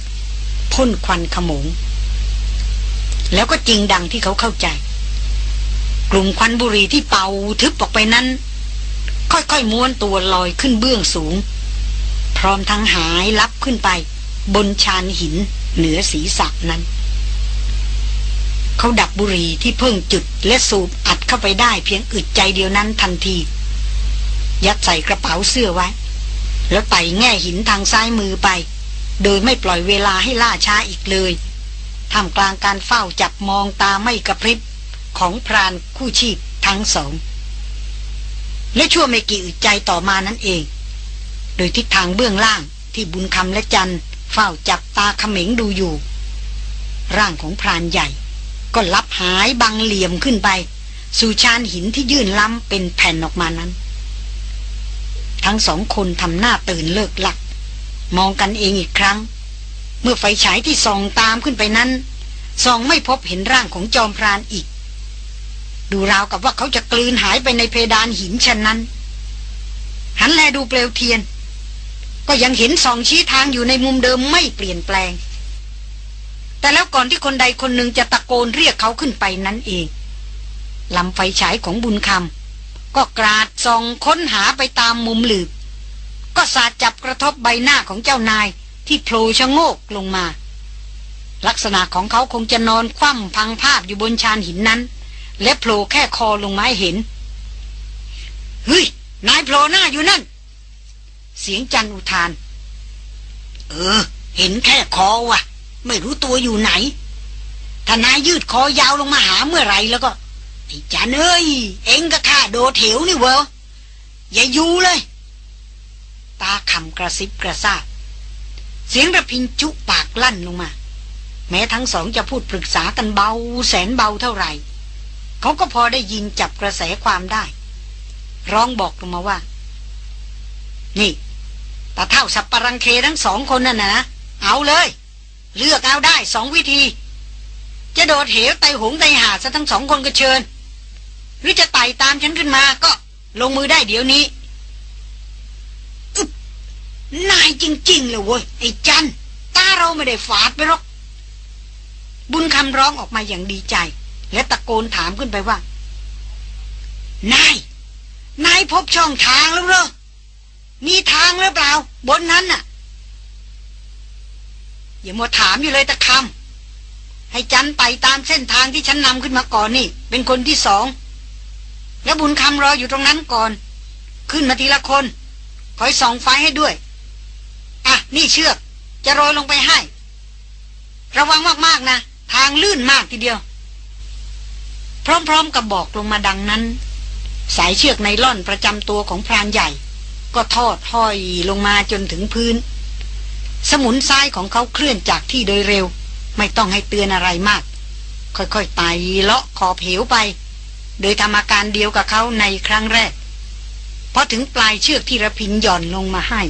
พ่นควันขโมง แล้วก็จริงดังที่เขาเข้าใจ กลุ่มควันบุหรี่ที่เป่าทึบออกไปนั้น ค่อยๆม้วนตัวลอยขึ้นเบื้องสูง พร้อมทั้งหายลับขึ้นไป บนชานหินเหนือศีรษะนั้นเขาดับบุหรี่ที่เพิ่งจุดและสูบอัดเข้าไปได้เพียงอึดใจเดียวนั้นทันที ยัดใส่กระเป๋าเสื้อไว้ แล้วไต่แง่หินทางซ้ายมือไป โดยไม่ปล่อยเวลาให้ล่าช้าอีกเลยทำกลางการเฝ้าจับมองตาไม่กระพริบของพรานคู่ชีพทั้งสอง และชั่วไม่กี่อึดใจต่อมานั่นเอง โดยทิศทางเบื้องล่างที่บุญคำและจันเฝ้าจับตาเขม็งดูอยู่ ร่างของพรานใหญ่ ก็ลับหายบังเหลี่ยมขึ้นไป สู่ชานหินที่ยื่นล้ำเป็นแผ่นออกมานั้น ทั้งสองคนทำหน้าตื่นเลิกหลัก มองกันเองอีกครั้ง เมื่อไฟฉายที่ส่องตามขึ้นไปนั้นส่องไม่พบเห็นร่างของจอมพรานอีก ดูราวกับว่าเขาจะกลืนหายไปในเพดานหินเช่นนั้น หันแลดูเปลวเทียน ก็ยังเห็นส่องชี้ทางอยู่ในมุมเดิมไม่เปลี่ยนแปลง แต่แล้วก่อนที่คนใดคนหนึ่งจะตะโกนเรียกเขาขึ้นไปนั้นเองลำไฟฉายของบุญคำ ก็กราดส่องค้นหาไปตามมุมหลืบ ก็สาดจับกระทบใบหน้าของเจ้านายที่โผล่ชะโงกลงมา ลักษณะของเขาคงจะนอนคว่ำพังภาพอยู่บนชานหินนั้น และโผล่แค่คอลงมาหเห็นเฮ้ยนายโผล่หน้าอยู่นั่น เสียงจันอุทาน เออ เห็นแค่คอวะไม่รู้ตัวอยู่ไหนถ้านายยืดคอยาวลงมาหาเมื่อไรแล้วก็ ไอ้จันเอ้ย เองก็ข้าโดดเถวนี่เวะอย่าอยู่เลย ตาคำกระซิบกระซาบ เสียงระพินจุปากลั่นลงมา แม้ทั้งสองจะพูดปรึกษากันเบาแสนเบาเท่าไหร่ เขาก็พอได้ยินจับกระแสความได้ ร้องบอกลงมาว่า นี่ตาเท่าสับปรังเคทั้งสองคนนั่นนะ เอาเลย เลือกเอาได้สองวิธี จะโดดเหวไตหงไตหาซะทั้งสองคนก็เชิญ หรือจะไต่ตามฉันขึ้นมาก็ลงมือได้เดี๋ยวนี้นายจริง ๆ เลยเว้ยไอ้จันตาเราไม่ได้ฝาดไปหรอก บุญคำร้องออกมาอย่างดีใจ และตะโกนถามขึ้นไปว่า นาย นายพบช่องทางแล้วเหรอมีทางหรือเปล่า บนนั้นน่ะ อย่ามัวถามอยู่เลยตะคำให้จันไปตามเส้นทางที่ฉันนำขึ้นมาก่อนนี่ เป็นคนที่สอง แล้วบุญคำรออยู่ตรงนั้นก่อน ขึ้นมาทีละคน คอยส่องไฟให้ด้วย อะ นี่เชือก จะโรยลงไปให้ ระวังมากๆนะ ทางลื่นมากทีเดียว พร้อมๆกับบอกลงมาดังนั้น สายเชือกไนล่อนประจำตัวของพรานใหญ่ ก็ทอดห้อยลงมาจนถึงพื้น สมุนซ้ายของเขาเคลื่อนจากที่โดยเร็ว ไม่ต้องให้เตือนอะไรมาก ค่อยๆไต่เลาะขอบเหวไป โดยทำอาการเดียวกับเขาในครั้งแรกพอถึงปลายเชือกที่ระพินหย่อนลงมาให้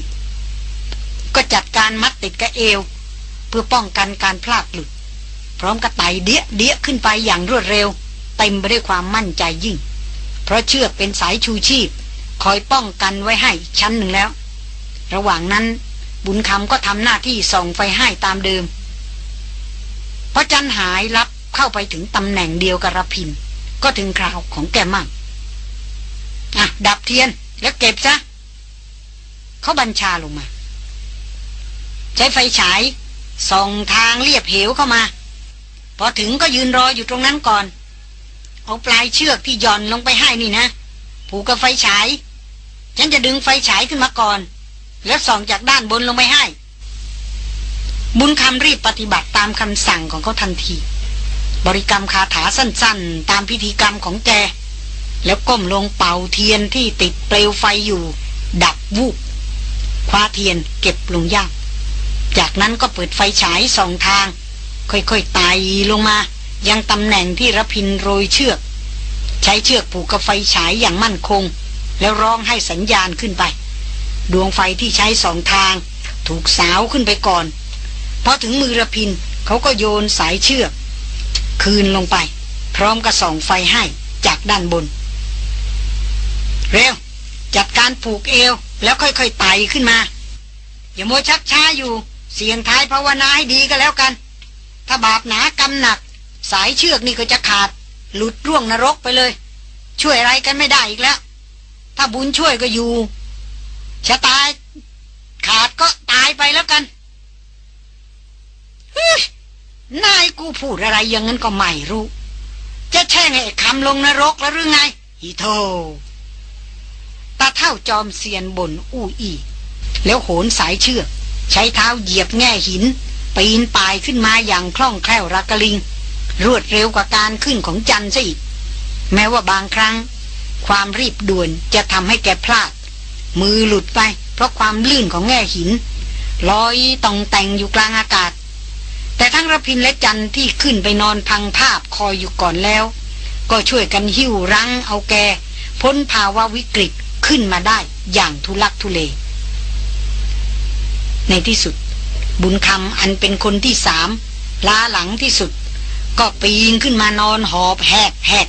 ก็จัดการมัดติดกับเอว เพื่อป้องกันการพลาดหลุด พร้อมกับไต่เดี้ยเดี้ยขึ้นไปอย่างรวดเร็ว เต็มไปด้วยความมั่นใจยิ่ง เพราะเชือกเป็นสายชูชีพ คอยป้องกันไว้ให้ชั้นหนึ่งแล้ว ระหว่างนั้นบุญคำก็ทำหน้าที่ส่องไฟให้ตามเดิมพอจันหายรับเข้าไปถึงตำแหน่งเดียวกับรพิน ก็ถึงคราวของแกมั่งอะดับเทียนแล้วเก็บซะเขาบัญชาลงมา ใช้ไฟฉายส่องทางเรียบเหวเข้ามา พอถึงก็ยืนรออยู่ตรงนั้นก่อน เอาปลายเชือกที่ย่อนลงไปให้นี่นะ ผูกกับไฟฉาย ฉันจะดึงไฟฉายขึ้นมาก่อน แล้วส่องจากด้านบนลงไปให้ บุญคำรีบปฏิบัติตามคำสั่งของเขาทันที บริกรรมคาถาสั้นๆ ตามพิธีกรรมของแก แล้วก้มลงเป่าเทียนที่ติดเปลวไฟอยู่ ดับวูบคว้าเทียนเก็บลงย่างจากนั้นก็เปิดไฟฉายสองทาง ค่อยๆไต่ลงมา ยังตำแหน่งที่ระพินโรยเชือก ใช้เชือกผูกกับไฟฉายอย่างมั่นคง แล้วร้องให้สัญญาณขึ้นไป ดวงไฟที่ใช้สองทาง ถูกสาวขึ้นไปก่อนพอถึงมือระพินเขาก็โยนสายเชือก คืนลงไป พร้อมกับส่องไฟให้จากด้านบน เร็ว จัดการผูกเอว แล้วค่อยๆไต่ขึ้นมา อย่ามัวชักช้าอยู่ เสียงท้ายภาวนาให้ดีก็แล้วกัน ถ้าบาปหนากำหนัก สายเชือกนี่ก็จะขาด หลุดร่วงนรกไปเลย ช่วยอะไรกันไม่ได้อีกแล้ว ถ้าบุญช่วยก็อยู่ชะตายขาดก็ตายไปแล้วกัน นายกูพูดอะไรอย่างนั้นก็ไม่รู้ จะแช่งไอ้คำลงนรกแล้วหรือไงอีโธตาเท่าจอมเซียนบนอู้อี แล้วโหนสายเชือก ใช้เท้าเหยียบแง่หิน ปีนป่ายขึ้นมาอย่างคล่องแคล่วรักลิง รวดเร็วกว่าการขึ้นของจันซะอีก แม้ว่าบางครั้ง ความรีบด่วนจะทำให้แกพลาด มือหลุดไป เพราะความลื่นของแง่หินลอยตองแต่งอยู่กลางอากาศ แต่ทั้งระพินและจันที่ขึ้นไปนอนพังภาพคอยอยู่ก่อนแล้ว ก็ช่วยกันหิ้วรั้งเอาแก พ้นภาวะวิกฤตขึ้นมาได้อย่างทุลักทุเลในที่สุด บุญคำอันเป็นคนที่สามล้าหลังที่สุด ก็ปีนขึ้นมานอนหอบแหกแหก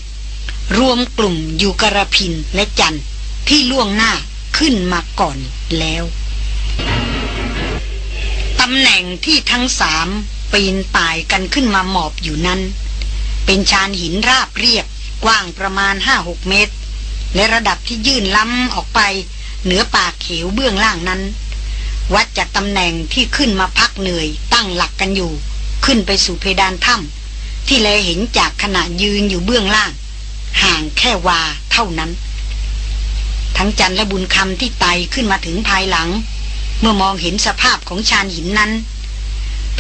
รวมกลุ่มอยู่กระพินและจันที่ล่วงหน้าขึ้นมาก่อนแล้ว ตำแหน่งที่ทั้งสาม ปีนป่ายกันขึ้นมาหมอบอยู่นั้น เป็นชานหินราบเรียบกว้างประมาณห้าหกเมตร ในระดับที่ยื่นล้ำออกไปเหนือปากเขวเบื้องล่างนั้น วัดจากตำแหน่งที่ขึ้นมาพักเหนื่อยตั้งหลักกันอยู่ ขึ้นไปสู่เพดานถ้ำที่แลเห็นจากขณะยืนอยู่เบื้องล่าง ห่างแค่วาเท่านั้น ทั้งจันและบุญคำที่ไต่ขึ้นมาถึงภายหลัง เมื่อมองเห็นสภาพของชานหินนั้น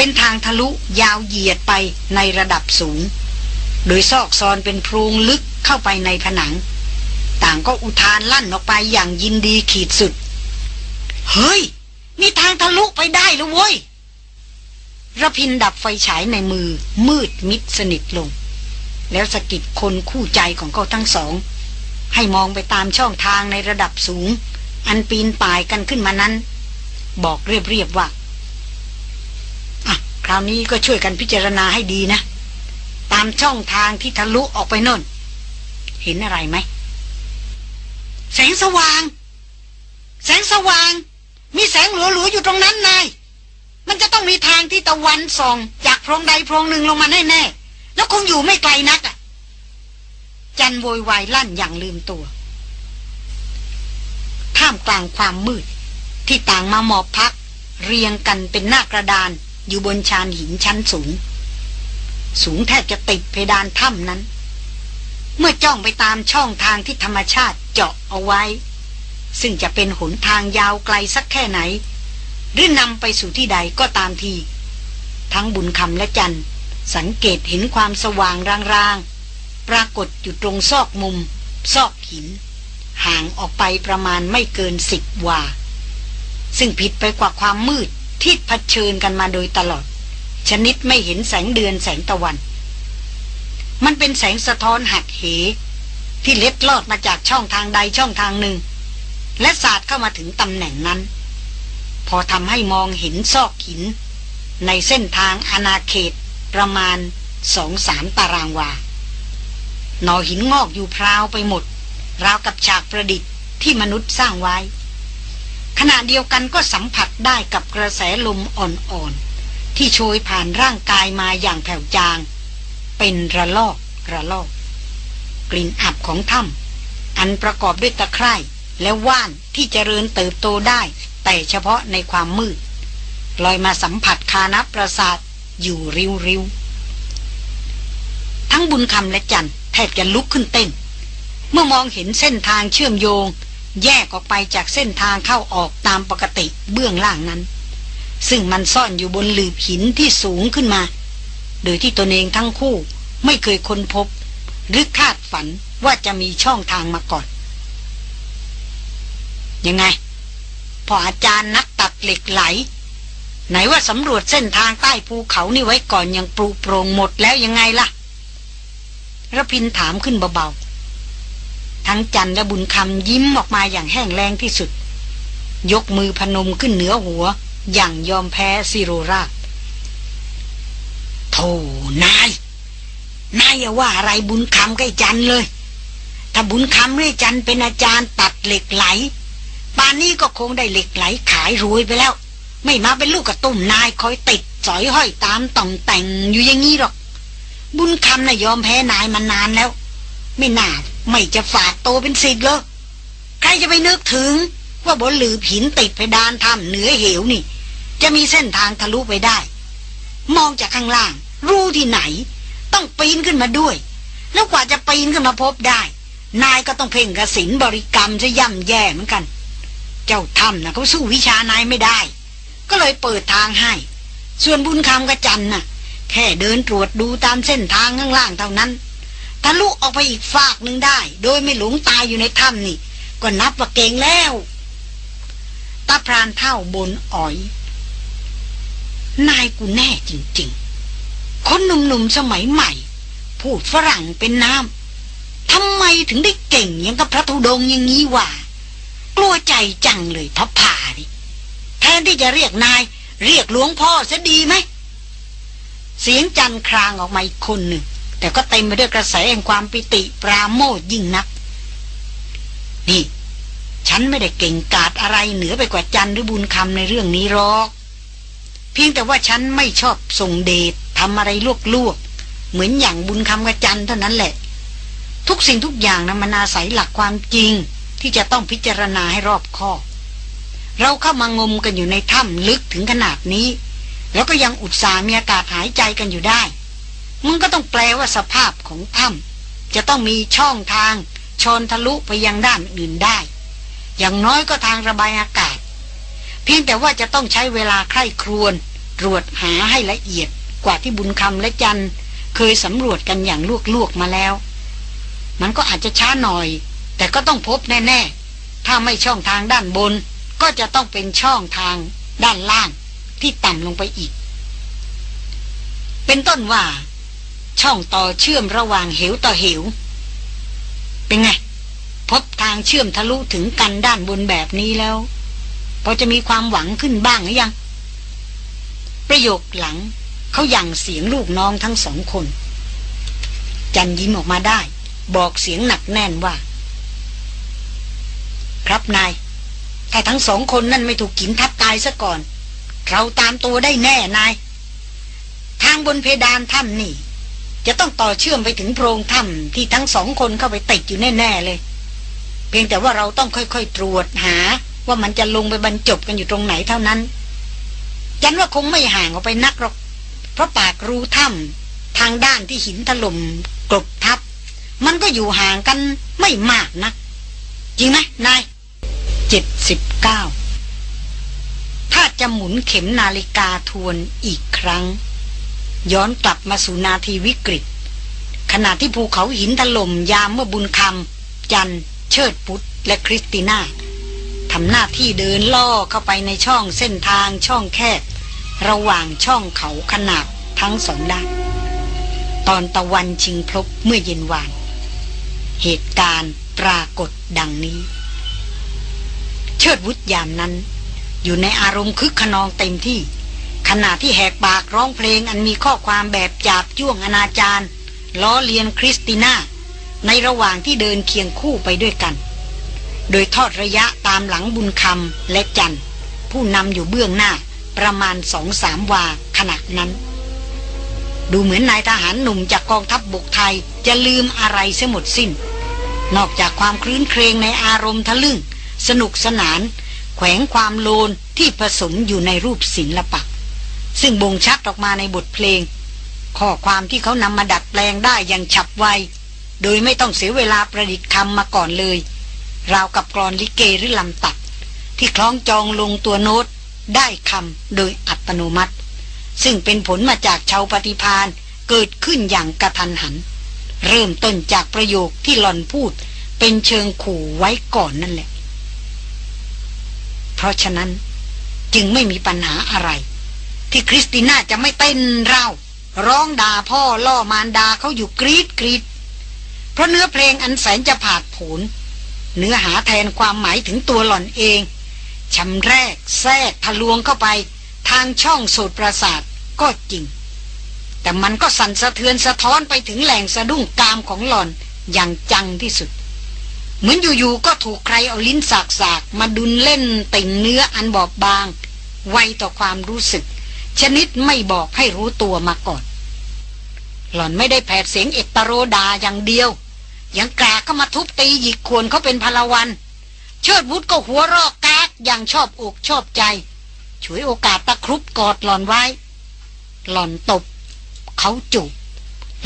เป็นทางทะลุยาวเหยียดไปในระดับสูง โดยซอกซอนเป็นโพรงลึกเข้าไปในผนัง ต่างก็อุทานลั่นออกไปอย่างยินดีขีดสุด เฮ้ย มีทางทะลุไปได้แล้วเว้ยระพินดับไฟฉายในมือมืดมิดสนิทลง แล้วสกิดคนคู่ใจของเขาทั้งสอง ให้มองไปตามช่องทางในระดับสูง อันปีนป่ายกันขึ้นมานั้น บอกเรียบๆว่าอะค ราวนี้ก็ช่วยกันพิจารณาให้ดีนะ ตามช่องทางที่ทะลุออกไปน่น เห็นอะไรไหม แสงสว่าง แสงสว่าง มีแสงหลัวๆอยู่ตรงนั้นนายมันจะต้องมีทางที่ตะวันส่อง จากโพรงใดโพรงหนึ่งลงมาแน่ๆแล้วคงอยู่ไม่ไกลนักอะจันโวยวายลั่นอย่างลืมตัวท่ามกลางความมืด ที่ต่างมาหมอบพัก เรียงกันเป็นหน้ากระดาน อยู่บนชานหินชั้นสูง สูงแทบจะติดเพดานถ้ำนั้น เมื่อจ้องไปตามช่องทางที่ธรรมชาติเจาะเอาไว้ ซึ่งจะเป็นหนทางยาวไกลสักแค่ไหน หรือนำไปสู่ที่ใดก็ตามที ทั้งบุญคำและจันสังเกตเห็นความสว่างรางๆ ปรากฏอยู่ตรงซอกมุม ซอกหิน ห่างออกไปประมาณไม่เกินสิบวา ซึ่งผิดไปกว่าความมืด ที่เผชิญกันมาโดยตลอด ชนิดไม่เห็นแสงเดือนแสงตะวัน มันเป็นแสงสะท้อนหักเห ที่เล็ดลอดมาจากช่องทางใดช่องทางหนึ่ง และสาดเข้ามาถึงตำแหน่งนั้น พอทำให้มองเห็นซอกหิน ในเส้นทางอาณาเขตประมาณสองสามตารางวา หนอหินงอกอยู่พราวไปหมด ราวกับฉากประดิษฐ์ที่มนุษย์สร้างไว้ ขณะเดียวกันก็สัมผัสได้กับกระแสลมอ่อนๆ ที่โชยผ่านร่างกายมาอย่างแผ่วจาง เป็นระลอกระลอก กลิ่นอับของถ้ำอันประกอบด้วยตะไคร่และว่านที่เจริญเติบโตได้ แต่เฉพาะในความมืดลอยมาสัมผัสคานับประสาทอยู่ริ้วริวทั้งบุญคำและจันแทบจะลุกขึ้นเต้น เมื่อมองเห็นเส้นทางเชื่อมโยง แยกออกไปจากเส้นทางเข้าออกตามปกติเบื้องล่างนั้น ซึ่งมันซ่อนอยู่บนหลืบหินที่สูงขึ้นมา โดยที่ตนเองทั้งคู่ไม่เคยค้นพบ หรือคาดฝันว่าจะมีช่องทางมาก่อน ยังไง พออาจารย์นักตัดเหล็กไหล ไหนว่าสำรวจเส้นทางใต้ภูเขานี่ไว้ก่อนยังปลูโปร่งหมดแล้วยังไงล่ะระพินถามขึ้นเบาๆ ทั้งจันและบุญคำยิ้มออกมาอย่างแห้งแรงที่สุด ยกมือพนมขึ้นเหนือหัว อย่างยอมแพ้ซิโรราโธ่นาย นายอย่าว่าอะไรบุญคำกับจันเลย ถ้าบุญคำเรียจันเป็นอาจารย์ตัดเหล็กไหลป่านนี้ก็คงได้เหล็กไหลขายรวยไปแล้ว ไม่มาเป็นลูกกระตุ้มนายคอยติดสอยห้อยตามต่องแต่งอยู่อย่างนี้หรอก บุญคำน่ะยอมแพ้นายมานานแล้ว ไม่น่า ไม่จะฝากโตเป็นสิทธิ์เลยใครจะไปนึกถึง ว่าบนหลือผินติดเพดานถ้ำเหนือเหวนี่ จะมีเส้นทางทะลุไปได้ มองจากข้างล่าง รู้ที่ไหน ต้องปีนขึ้นมาด้วย แล้วกว่าจะปีนขึ้นมาพบได้ นายก็ต้องเพ่งกระสินบริกรรมจะย่ำแย่เหมือนกัน เจ้าถ้ำนะเขาสู้วิชานายไม่ได้ ก็เลยเปิดทางให้ ส่วนบุญคำกระจันน่ะ แค่เดินตรวจดูตามเส้นทางข้างล่างเท่านั้น ทะลุออกไปอีกฝากหนึ่งได้ โดยไม่หลงตายอยู่ในถ้ำนี่ ก็นับว่าเก่งแล้วตาพรานเท่าบนอ๋อย นายกูแน่จริงๆ คนหนุ่มๆสมัยใหม่ พูดฝรั่งเป็นน้ำทำไมถึงได้เก่งอย่างกับพระธุดงอย่างนี้วะกลัวใจจังเลยพับผ่าดิแทนที่จะเรียกนาย เรียกหลวงพ่อจะดีไหมเสียงจันครางออกมาอีกคนหนึ่ง แต่ก็เต็มไปด้วยกระแสแห่งความปิติปราโมทยิ่งนัก นี่ ฉันไม่ได้เก่งกาจอะไรเหนือไปกว่าจันหรือบุญคำในเรื่องนี้หรอก เพียงแต่ว่าฉันไม่ชอบส่งเดชทำอะไรลวกๆ เหมือนอย่างบุญคำกับจันเท่านั้นแหละ ทุกสิ่งทุกอย่างนะมันอาศัยหลักความจริงที่จะต้องพิจารณาให้รอบคอบเราเข้ามางมกันอยู่ในถ้ำลึกถึงขนาดนี้ แล้วก็ยังอุตส่าห์มีอากาศหายใจกันอยู่ได้ มันก็ต้องแปลว่าสภาพของถ้ำจะต้องมีช่องทางชนทะลุไปยังด้านอื่นได้ อย่างน้อยก็ทางระบายอากาศ เพียงแต่ว่าจะต้องใช้เวลาใคร่ครวญตรวจหาให้ละเอียดกว่าที่บุญคำและจันเคยสำรวจกันอย่างลวกๆมาแล้ว มันก็อาจจะช้าหน่อย แต่ก็ต้องพบแน่ ๆ ถ้าไม่ช่องทางด้านบน ก็จะต้องเป็นช่องทางด้านล่างที่ต่ำลงไปอีก เป็นต้นว่า ช่องต่อเชื่อมระหว่างเหวต่อเหว เป็นไง พบทางเชื่อมทะลุถึงกันด้านบนแบบนี้แล้ว พอจะมีความหวังขึ้นบ้างหรือยัง ประโยคหลังเขาหยัางเสียงลูกน้องทั้งสองคน จันยิ้มออกมาได้ บอกเสียงหนักแน่นว่า ครับนาย ถ้าทั้งสองคนนั่นไม่ถูกกินทับตายซะก่อน เราตามตัวได้แน่นาย ทางบนเพดานถ้ำนี่ จะต้องต่อเชื่อมไปถึงโพรงถ้ำที่ทั้งสองคนเข้าไปติดอยู่แน่ๆเลย เพียงแต่ว่าเราต้องค่อยๆตรวจหา ว่ามันจะลงไปบรรจบกันอยู่ตรงไหนเท่านั้นจันว่าคงไม่ห่างออกไปนักหรอก เพราะปากรูถ้ำทางด้านที่หินถล่มกลบทับ มันก็อยู่ห่างกันไม่มากนะจริงไหมนายเจ็ดสิบเก้าถ้าจะหมุนเข็มนาฬิกาทวนอีกครั้ง ย้อนกลับมาสู่นาทีวิกฤต ขณะที่ภูเขาหินถล่มยามเมื่อบุญคำจันเชิดพุทธและคริสติน่าทำหน้าที่เดินล่อเข้าไปในช่องเส้นทางช่องแคบ ระหว่างช่องเขาขนาดทั้งสองด้าน ตอนตะวันชิงพลบเมื่อเย็นวาน เหตุการณ์ปรากฏดังนี้ เชิดวุฒยามนั้น อยู่ในอารมณ์คึกขนองเต็มที่ ขณะที่แหกปากร้องเพลงอันมีข้อความแบบจาบจ้วงอนาจารล้อเลียนคริสติน่า ในระหว่างที่เดินเคียงคู่ไปด้วยกัน โดยทอดระยะตามหลังบุญคำและจันผู้นำอยู่เบื้องหน้าประมาณสองสามวาขณะนั้น ดูเหมือนนายทหารหนุ่มจากกองทัพบบกไทยจะลืมอะไรเสียหมดสิน้น นอกจากความคลื้นเครงในอารมณ์ทะลึ่ง สนุกสนาน แขวงความโลนที่ผสมอยู่ในรูปศิลปะ ซึ่งบ่งชัดออกมาในบทเพลง ข้อความที่เขานำมาดัดแปลงได้อย่างฉับไว โดยไม่ต้องเสียเวลาประดิษฐ์คำมาก่อนเลย ราวกับกลอนลิเกหรือลำตัด ที่คล้องจองลงตัวโน้ตได้คำโดยอัตโนมัติ ซึ่งเป็นผลมาจากเชาวน์ปฏิภาณเกิดขึ้นอย่างกะทันหัน เริ่มต้นจากประโยคที่หล่อนพูด เป็นเชิงขู่ไว้ก่อนนั่นแหละ เพราะฉะนั้นจึงไม่มีปัญหาอะไร ที่คริสติน่าจะไม่เต้นเร่า ร้องด่าพ่อล่อมารดาเขาอยู่กรี๊ดกรี๊ดเพราะเนื้อเพลงอันแสนจะผาดผลเนื้อหาแทนความหมายถึงตัวหล่อนเองชำแรกแทรกทะลวงเข้าไป ทางช่องสูตรประสาทก็จริง แต่มันก็สั่นสะเทือนสะท้อนไปถึงแหล่งสะดุ้งกามของหล่อนอย่างจังที่สุด เหมือนอยู่ๆก็ถูกใครเอาลิ้นสากๆมาดุนเล่นติ่งเนื้ออันบอบบาง ไวต่อความรู้สึก ชนิดไม่บอกให้รู้ตัวมาก่อน หล่อนไม่ได้แผดเสียงเอตโรดาอย่างเดียว ยังกาก็มาทุบตีหยิกควรเขาเป็นพลวัน เชิดวุฒก็หัวรอกกอย่างชอบอกชอบใจ ฉวยโอกาสตะครุบกอดหลอนไว้ หลอนตบ เขาจูบ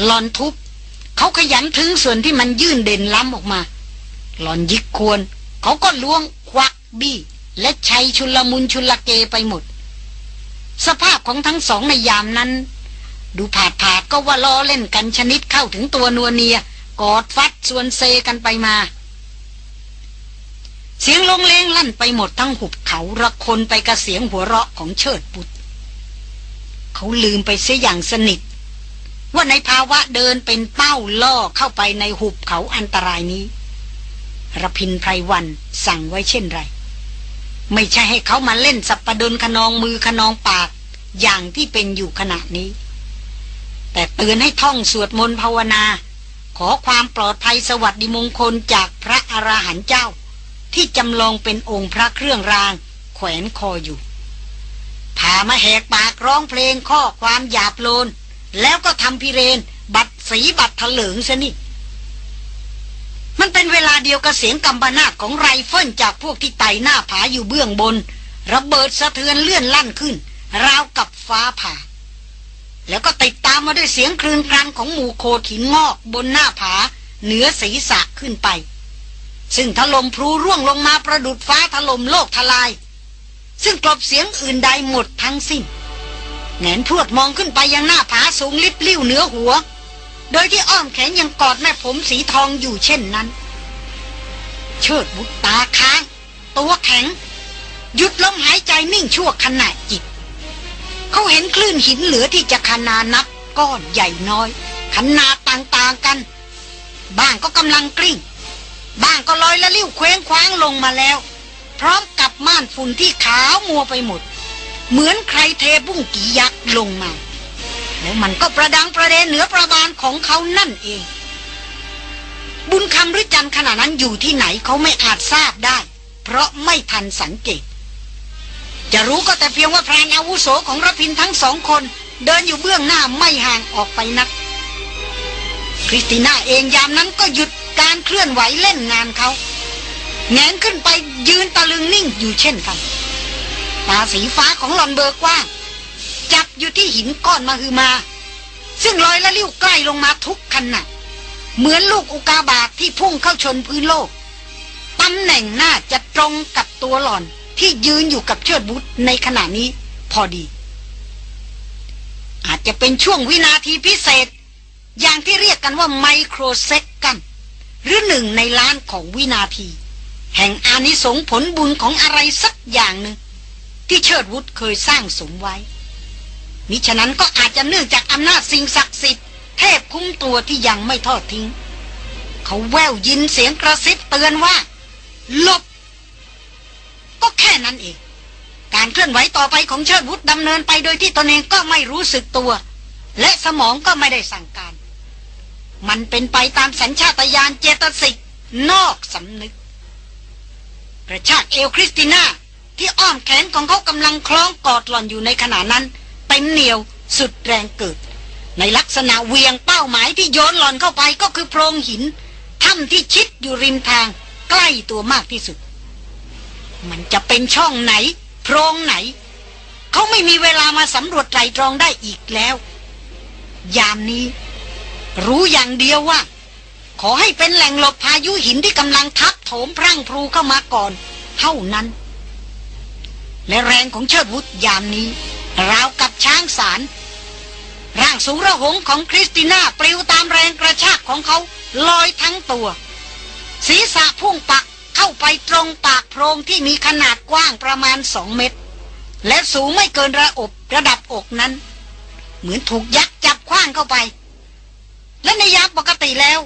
หลอนทุบ เขาขยันถึงส่วนที่มันยื่นเด่นล้ำออกมา หลอนยิกควร เขาก็ล้วงควักบี้ และชัยชุลมุนชุลเกไปหมด สภาพของทั้งสองในยามนั้น ดูผาดผาดก็ว่าล้อเล่นกันชนิดเข้าถึงตัวนัวเนีย กอดฟัดส่วนเซกันไปมา เสียงลงเลงลั่นไปหมดทั้งหุบเขาระคนไปกระเสียงหัวเราะของเชิดบุตร เขาลืมไปเสียอย่างสนิท ว่าในภาวะเดินเป็นเป้าล่อเข้าไปในหุบเขาอันตรายนี้ระพินไพรวันสั่งไว้เช่นไร ไม่ใช่ให้เขามาเล่นสับปะดนขนองมือขนองปาก อย่างที่เป็นอยู่ขณะนี้ แต่เตือนให้ท่องสวดมนต์ภาวนา ขอความปลอดภัยสวัสดิมงคลจากพระอราหันต์เจ้า ที่จำลองเป็นองค์พระเครื่องราง แขวนคออยู่พามาแหกปากร้องเพลงข้อความหยาบโลน แล้วก็ทำพิเรน บัตรสีบัตรถลิงซะนี่ มันเป็นเวลาเดียวกับเสียงกัมปนาทของไรเฟิลจากพวกที่ไต่หน้าผาอยู่เบื้องบน ระเบิดสะเทือนเลื่อนลั่นขึ้น ราวกับฟ้าผ่า แล้วก็ติดตามมาด้วยเสียงครืนครั่นของหมู่โขดหินงอกบนหน้าผา เหนือศีรษะขึ้นไป ซึ่งถล่มพรูร่วงลงมาประดุจฟ้าถล่มโลกทลาย ซึ่งกลบเสียงอื่นใดหมดทั้งสิ้นแหงนพรวดมองขึ้นไปยังหน้าผาสูงลิบลิ่วเหนือหัว โดยที่อ้อมแขนยังกอดแม่ผมสีทองอยู่เช่นนั้น เชิดบุตตาค้าง ตัวแข็ง หยุดลมหายใจนิ่งชั่วขณะจิต เขาเห็นคลื่นหินเหลือที่จะขนานับก้อนใหญ่น้อย ขนาดต่างๆกัน บ้างก็กำลังกลิ้ง บ้างก็ลอยละลิ้วเคว้งคว้างลงมาแล้ว พร้อมกับม่านฝุ่นที่ขาวมัวไปหมด เหมือนใครเทบุ้งกี่ยักษ์ลงมา แล้วมันก็ประดังประเด็นเหนือประบาลของเขานั่นเอง บุญคำหรือจันขณะนั้นอยู่ที่ไหนเขาไม่อาจทราบได้ เพราะไม่ทันสังเกต จะรู้ก็แต่เพียงว่าพรานอาวุโสของรพินทั้งสองคน เดินอยู่เบื้องหน้าไม่ห่างออกไปนัก คริสติน่าเองยามนั้นก็หยุดการเคลื่อนไหวเล่นงานเขาแงนขึ้นไปยืนตะลึงนิ่งอยู่เช่นกันตาสีฟ้าของหลอนเบอร์กว้าง จับอยู่ที่หินก้อนมาคือมา ซึ่งลอยละลิ้วใกล้ลงมาทุกขณะเหมือนลูกอุกาบาตทที่พุ่งเข้าชนพื้นโลกตำแหน่งหน้าจะตรงกับตัวหลอนที่ยืนอยู่กับเชิดบุตรในขณะนี้พอดี อาจจะเป็นช่วงวินาทีพิเศษ อย่างที่เรียกกันว่าไมโครเซกกัน หรือหนึ่งในล้านของวินาที แห่งอานิสงผลบุญของอะไรสักอย่างหนึ่งที่เชิดวุฒเคยสร้างสมไว้ มิฉะนั้นก็อาจจะเนื่องจากอำนาจสิ่งศักดิ์สิทธิ์เทพคุ้มตัวที่ยังไม่ทอดทิ้ง เขาแววยินเสียงกระซิบเตือนว่าหลบ ก็แค่นั้นเอง การเคลื่อนไหวต่อไปของเชิดวุฒดำเนินไปโดยที่ตนเองก็ไม่รู้สึกตัว และสมองก็ไม่ได้สั่งการ มันเป็นไปตามสัญชาตญาณเจตสิกนอกสำนึก กระชากเอวคริสติน่าที่อ้อมแขนของเขากำลังคล้องกอดหล่อนอยู่ในขณะนั้น เต็มเหนียว สุดแรงเกิด ในลักษณะเวียงเป้าหมายที่โยนหล่อนเข้าไปก็คือโพรงหินถ้ำที่ชิดอยู่ริมทาง ใกล้ตัวมากที่สุด มันจะเป็นช่องไหน โพรงไหน เขาไม่มีเวลามาสำรวจไตรตรองได้อีกแล้ว ยามนี้ รู้อย่างเดียวว่า ขอให้เป็นแหล่งหลบพายุหินที่กำลังทับโถมพรั่งพรูเข้ามาก่อน เท่านั้น และแรงของเชิดวุฒยามนี้ ราวกับช้างสาร ร่างสูงระหงของคริสติน่าปลิวตามแรงกระชากของเขาลอยทั้งตัว ศีรษะพุ่งปักเข้าไปตรงปากโพรงที่มีขนาดกว้างประมาณสองเมตร และสูงไม่เกินระอบระดับอกนั้น เหมือนถูกยักจับคว้างเข้าไป และในยามปกติแล้ว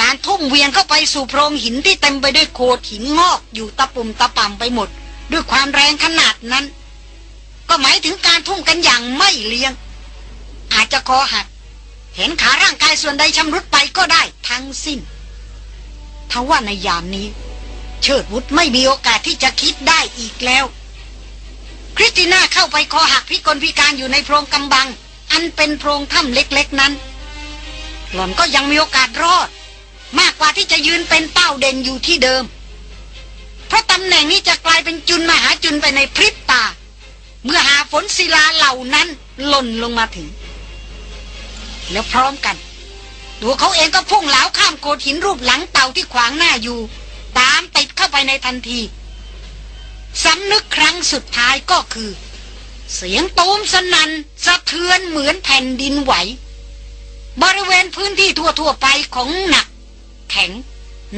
การทุ่มเวียงเข้าไปสู่โพรงหินที่เต็มไปด้วยโขดหินงอกอยู่ตะปุ่มตะป่ำไปหมด ด้วยความแรงขนาดนั้น ก็หมายถึงการทุ่มกันอย่างไม่เลี้ยง อาจจะคอหัก เห็นขาร่างกายส่วนใดชำรุดไปก็ได้ทั้งสิ้นทว่าในยามนี้ เชิดวุฒไม่มีโอกาสที่จะคิดได้อีกแล้ว คริสติน่าเข้าไปคอหักพิกลพิการอยู่ในโพรงกำบัง อันเป็นโพรงถ้ำเล็กๆนั้น หล่อนก็ยังมีโอกาสรอด มากกว่าที่จะยืนเป็นเป้าเด่นอยู่ที่เดิม เพราะตำแหน่งนี้จะกลายเป็นจุนมหาจุนไปในพริบตา เมื่อหาฝนศิลาเหล่านั้นหล่นลงมาถึง แล้วพร้อมกัน ตัวเขาเองก็พุ่งเหลาข้ามโกดหินรูปหลังเต่าที่ขวางหน้าอยู่ ตามติดเข้าไปในทันทีสำนึกครั้งสุดท้ายก็คือ เสียงตูมสนันสะเทือนเหมือนแผ่นดินไหว บริเวณพื้นที่ทั่วๆไปของหนัก แข็ง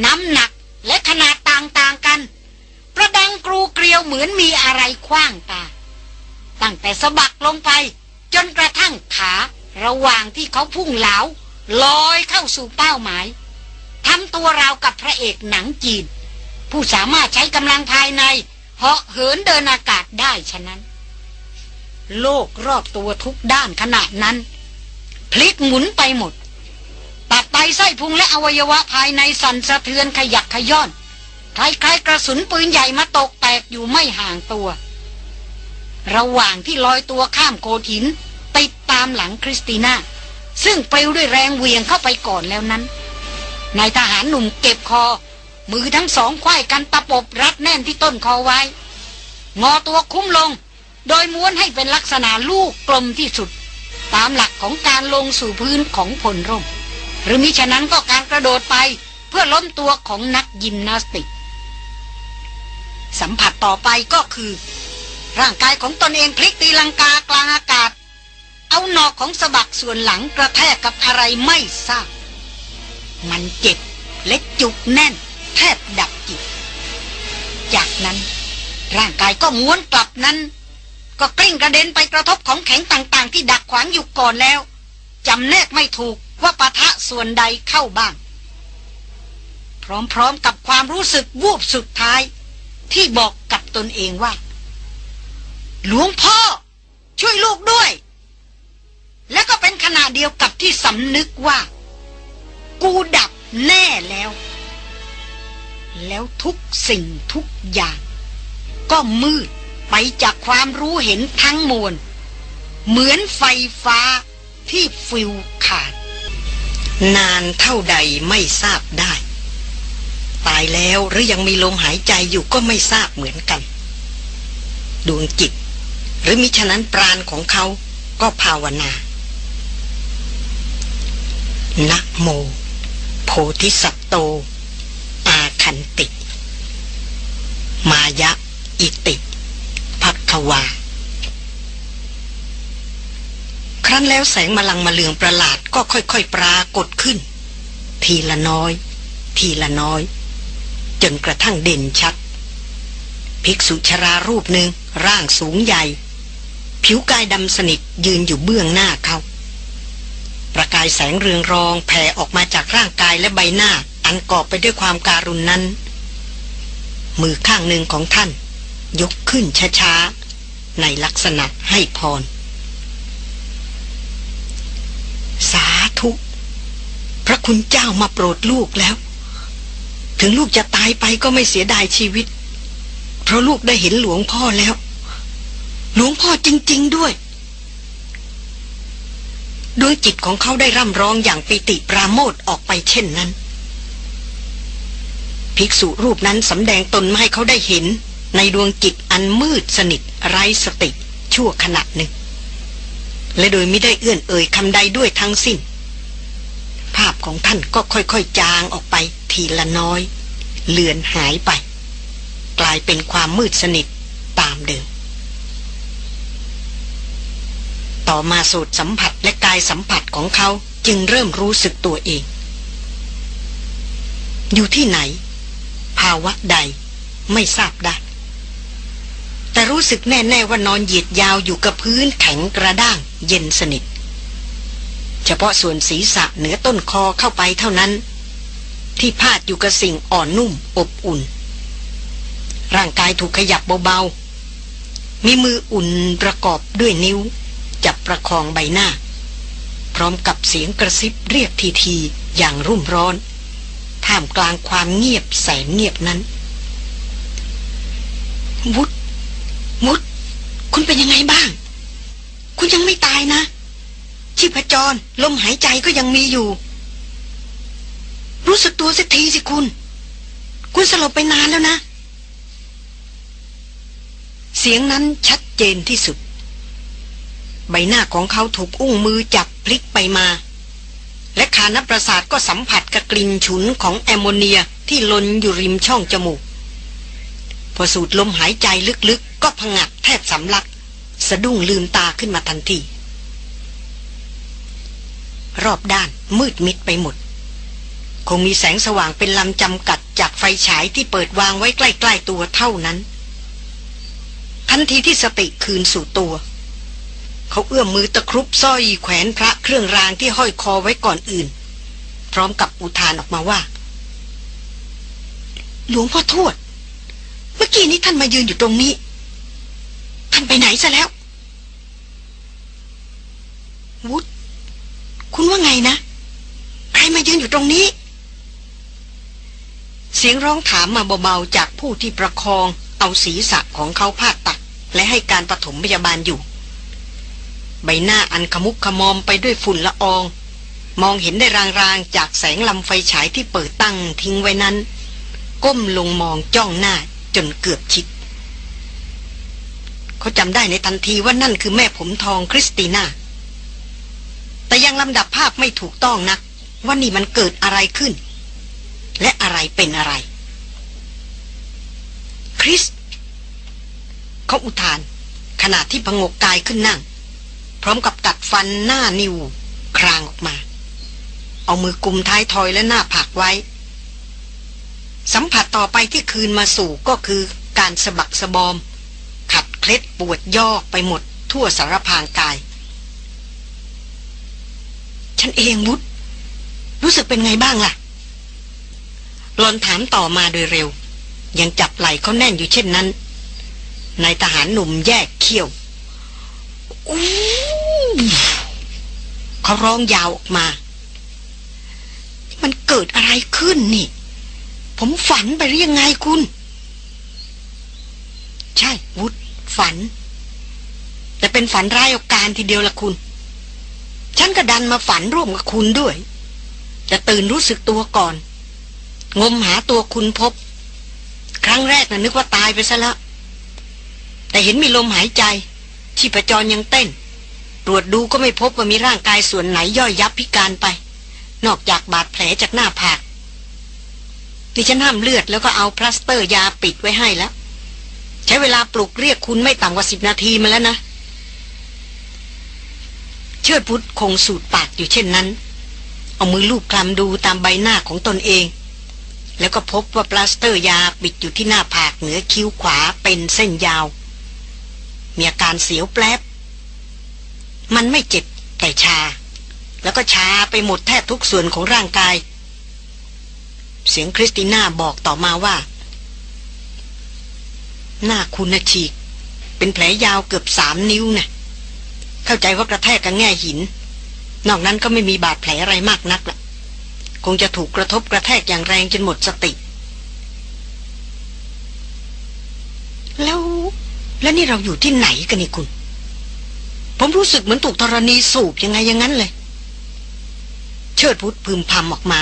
น้ำหนักและขนาดต่างๆกัน ประดังกรูเกลียวเหมือนมีอะไรคว้างตา ตั้งแต่สะบักลงไป จนกระทั่งขาระหว่างที่เขาพุ่งเหลาลอยเข้าสู่เป้าหมายทำตัวราวกับพระเอกหนังจีน ผู้สามารถใช้กำลังภายในเหาะเหินเดินอากาศได้ฉะนั้น โลกรอบตัวทุกด้านขณะนั้น พลิกหมุนไปหมดตับไตไส้พุงและอวัยวะภายในสั่นสะเทือนขยักขย้อนคล้ายๆกระสุนปืนใหญ่มาตกแตกอยู่ไม่ห่างตัว ระหว่างที่ลอยตัวข้ามโขดหินติดตามหลังคริสติน่า ซึ่งปลิวด้วยแรงเหวี่ยงเข้าไปก่อนแล้วนั้นนายทหารหนุ่มเก็บคอ มือทั้งสองไขว้กันตะปบรัดแน่นที่ต้นคอไว้ งอตัวคู้ลง โดยม้วนให้เป็นลักษณะลูกกลมที่สุด ตามหลักของการลงสู่พื้นของพลร่ม หรือมิฉะนั้นก็การกระโดดไปเพื่อล้มตัวของนักยิมนาสติก สัมผัสต่อไปก็คือ ร่างกายของตนเองพลิกตีลังกากลางอากาศ เอาหนอกของสะบักส่วนหลังกระแทกกับอะไรไม่ทราบ มันเจ็บและจุกแน่น แทบดับจิต จากนั้น ร่างกายก็ม้วนกลับนั้น ก็กลิ้งกระเด็นไปกระทบของแข็งต่าง ๆ ที่ดักขวางอยู่ก่อนแล้วจำแนกไม่ถูกว่าปะทะส่วนใดเข้าบ้าง พร้อมๆกับความรู้สึกวูบสุดท้าย ที่บอกกับตนเองว่า หลวงพ่อ ช่วยลูกด้วย และก็เป็นขณะเดียวกับที่สำนึกว่า กูดับแน่แล้ว แล้วทุกสิ่งทุกอย่าง ก็มืดไปจากความรู้เห็นทั้งมวล เหมือนไฟฟ้าที่ฟิวขาด นานเท่าใดไม่ทราบได้ ตายแล้วหรือยังมีลมหายใจอยู่ก็ไม่ทราบเหมือนกัน ดวงจิต หรือมิฉะนั้นปราณของเขาก็ภาวนานะโม โพธิสัตโต อาคันติ มายะ อิติภัควา ครั้นแล้วแสงมลังมาเลืองประหลาดก็ค่อยๆปรากฏขึ้น ทีละน้อย ทีละน้อย จนกระทั่งเด่นชัด ภิกษุชรารูปหนึ่งร่างสูงใหญ่ ผิวกายดำสนิทยืนอยู่เบื้องหน้าเขา ประกายแสงเรืองรองแผ่ออกมาจากร่างกายและใบหน้า อันกอบไปด้วยความการุณนั้น มือข้างหนึ่งของท่าน ยกขึ้นช้าๆ ในลักษณะให้พร สาธุ พระคุณเจ้ามาโปรดลูกแล้ว ถึงลูกจะตายไปก็ไม่เสียดายชีวิต เพราะลูกได้เห็นหลวงพ่อแล้ว หลวงพ่อจริง ๆด้วย ดวงจิตของเขาได้ร่ำร้องอย่างปิติปราโมทออกไปเช่นนั้น ภิกษุรูปนั้นสำแดงตนมาให้เขาได้เห็น ในดวงจิตอันมืดสนิทไร้สติ ชั่วขณะหนึ่ง และโดยไม่ได้เอื้อนเอ่ยคำใดด้วยทั้งสิ้น ภาพของท่านก็ค่อยๆจางออกไป ทีละน้อย เลือนหายไป กลายเป็นความมืดสนิทตามเดิม ต่อมาสูตรสัมผัสและกายสัมผัสของเขาจึงเริ่มรู้สึกตัวเอง อยู่ที่ไหน ภาวะใด ไม่ทราบได้ แต่รู้สึกแน่ ๆ ว่านอนเหยียดยาวอยู่กับพื้นแข็งกระด้าง เย็นสนิท เฉพาะส่วนศีรษะเหนือต้นคอเข้าไปเท่านั้น ที่พาดอยู่กับสิ่งอ่อนนุ่มอบอุ่น ร่างกายถูกขยับเบาๆมีมืออุ่นประกอบด้วยนิ้ว จับประคองใบหน้า พร้อมกับเสียงกระซิบเรียกทีๆอย่างรุ่มร้อน ท่ามกลางความเงียบแสนเงียบนั้นวุฒวุฒคุณเป็นยังไงบ้าง คุณยังไม่ตายนะ ชีพจรลมหายใจก็ยังมีอยู่ รู้สึกตัวสักทีสิคุณ คุณสลบไปนานแล้วนะ เสียงนั้นชัดเจนที่สุด ใบหน้าของเขาถูกอุ้งมือจับพลิกไปมา และคานประสาทก็สัมผัสกับกลิ่นฉุนของแอมโมเนียที่ลนอยู่ริมช่องจมูก พอสูดลมหายใจลึกๆ ก็ผงักแทบสำลัก สะดุ้งลืมตาขึ้นมาทันที รอบด้านมืดมิดไปหมด คงมีแสงสว่างเป็นลำจำกัดจากไฟฉายที่เปิดวางไว้ใกล้ ๆตัวเท่านั้น ทันทีที่สติคืนสู่ตัว เขาเอื้อมมือตะครุบสร้อยแขวนพระเครื่องรางที่ห้อยคอไว้ก่อนอื่น พร้อมกับอุทานออกมาว่า หลวงพ่อทวด เมื่อกี้นี้ท่านมายืนอยู่ตรงนี้ ท่านไปไหนซะแล้ว วุฒคุณว่าไงนะ ใครมายืนอยู่ตรงนี้ เสียงร้องถามมาเบาๆจากผู้ที่ประคอง เอาศีรษะของเขาพาดตัก และให้การปฐมพยาบาลอยู่ ใบหน้าอันขมุกขมอมไปด้วยฝุ่นละออง มองเห็นได้รางๆ จากแสงลำไฟฉายที่เปิดตั้งทิ้งไว้นั้น ก้มลงมองจ้องหน้าจนเกือบชิด เขาจำได้ในทันทีว่านั่นคือแม่ผมทองคริสติน่า แต่ยังลำดับภาพไม่ถูกต้องนัก ว่านี่มันเกิดอะไรขึ้น และอะไรเป็นอะไร คริส เขาอุทานขณะที่พงกกายขึ้นนั่ง พร้อมกับกัดฟันหน้านิว ครางออกมา เอามือกุมท้ายทอยและหน้าผากไว้ สัมผัสต่อไปที่คืนมาสู่ก็คือการสะบักสะบอม ขัดเคล็ดปวดย่อไปหมดทั่วสารพางกาย ฉันเองวุฒรู้สึกเป็นไงบ้างล่ะหลอนถามต่อมาโดยเร็ว ยังจับไหล่เขาแน่นอยู่เช่นนั้นนายทหารหนุ่มแยกเขี้ยว เขาร้องยาวออกมา มันเกิดอะไรขึ้นนี่ ผมฝันไปหรือยังไงคุณ ใช่วุฒฝัน แต่เป็นฝันร้ายอาการทีเดียวละคุณ ฉันก็ดันมาฝันร่วมกับคุณด้วยจะตื่นรู้สึกตัวก่อน งมหาตัวคุณพบ ครั้งแรกนะ่ะนึกว่าตายไปซะแล้วแต่เห็นมีลมหายใจ ชีพจรยังเต้น ตรวจดูก็ไม่พบว่ามีร่างกายส่วนไหนย่อยยับพิการไป นอกจากบาดแผลจากหน้าผากดิฉันห้ามเลือดแล้วก็เอาพลาสเตอร์ยาปิดไว้ให้แล้ว ใช้เวลาปลุกเรียกคุณไม่ต่ำกว่าสิบนาทีมาแล้วนะ เชิดพุทธคงสูดปากอยู่เช่นนั้น เอามือลูบคลำดูตามใบหน้าของตนเอง แล้วก็พบว่าปลาสเตอร์ยาปิดอยู่ที่หน้าผากเหนือคิ้วขวาเป็นเส้นยาว มีอาการเสียวแปลบ มันไม่เจ็บแต่ชา แล้วก็ชาไปหมดแทบทุกส่วนของร่างกาย เสียงคริสติน่าบอกต่อมาว่า หน้าคุณนะฉีก เป็นแผลยาวเกือบสามนิ้วนะเข้าใจว่ากระแทกกับแง่หิน นอกนั้นก็ไม่มีบาดแผลอะไรมากนักละคงจะถูกกระทบกระแทกอย่างแรงจนหมดสติ แล้ว แล้วนี่เราอยู่ที่ไหนกันนี่คุณ ผมรู้สึกเหมือนถูกธรณีสูบยังไงอย่างนั้นเลย เชิดพุทธพึมพำออกมา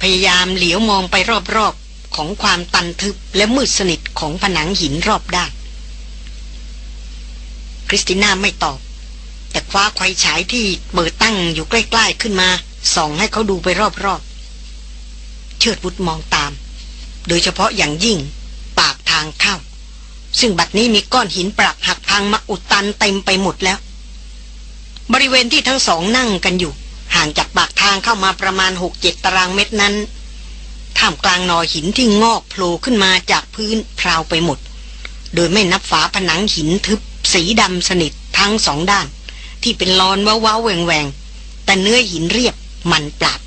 พยายามเหลียวมองไปรอบๆ ของความตันทึบและมืดสนิทของผนังหินรอบด้านคริสติน่าไม่ตอบ แต่คว้าไขฉายที่เปิดตั้งอยู่ใกล้ ๆขึ้นมาส่องให้เขาดูไปรอบๆ เชิดบุตรมองตาม โดยเฉพาะอย่างยิ่งปากทางเข้า ซึ่งบัดนี้มีก้อนหินปรักหักพังมาอุดตันเต็มไปหมดแล้ว บริเวณที่ทั้งสองนั่งกันอยู่ ห่างจากปากทางเข้ามาประมาณหกเจ็ดตารางเมตรนั้นท่ามกลางนอหินที่งอกโผล่ขึ้นมาจากพื้นพราวไปหมด โดยไม่นับฝาผนังหินทึบ สีดำสนิททั้งสองด้าน ที่เป็นลอนว้าวๆแหวงแหวงแต่เนื้อหินเรียบมันปราบ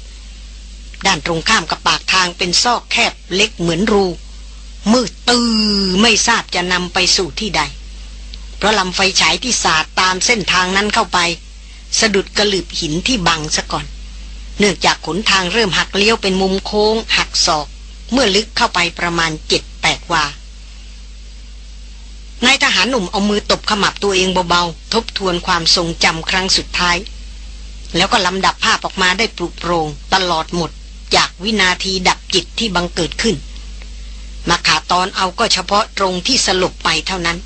ด้านตรงข้ามกับปากทางเป็นซอกแคบเล็กเหมือนรู มืดตื้อไม่ทราบจะนำไปสู่ที่ใด เพราะลำไฟฉายที่สาดตามเส้นทางนั้นเข้าไป สะดุดกระลืบหินที่บังซะก่อน เนื่องจากขนทางเริ่มหักเลี้ยวเป็นมุมโค้ง หักศอก เมื่อลึกเข้าไปประมาณเจ็ดแปดวานายทหารหนุ่มเอามือตบขมับตัวเองเบาๆ ทบทวนความทรงจำครั้งสุดท้าย แล้วก็ลำดับภาพออกมาได้ปลุกโปรงตลอดหมด จากวินาทีดับจิตที่บังเกิดขึ้น มาขาตอนเอาก็เฉพาะตรงที่สลบไปเท่านั้น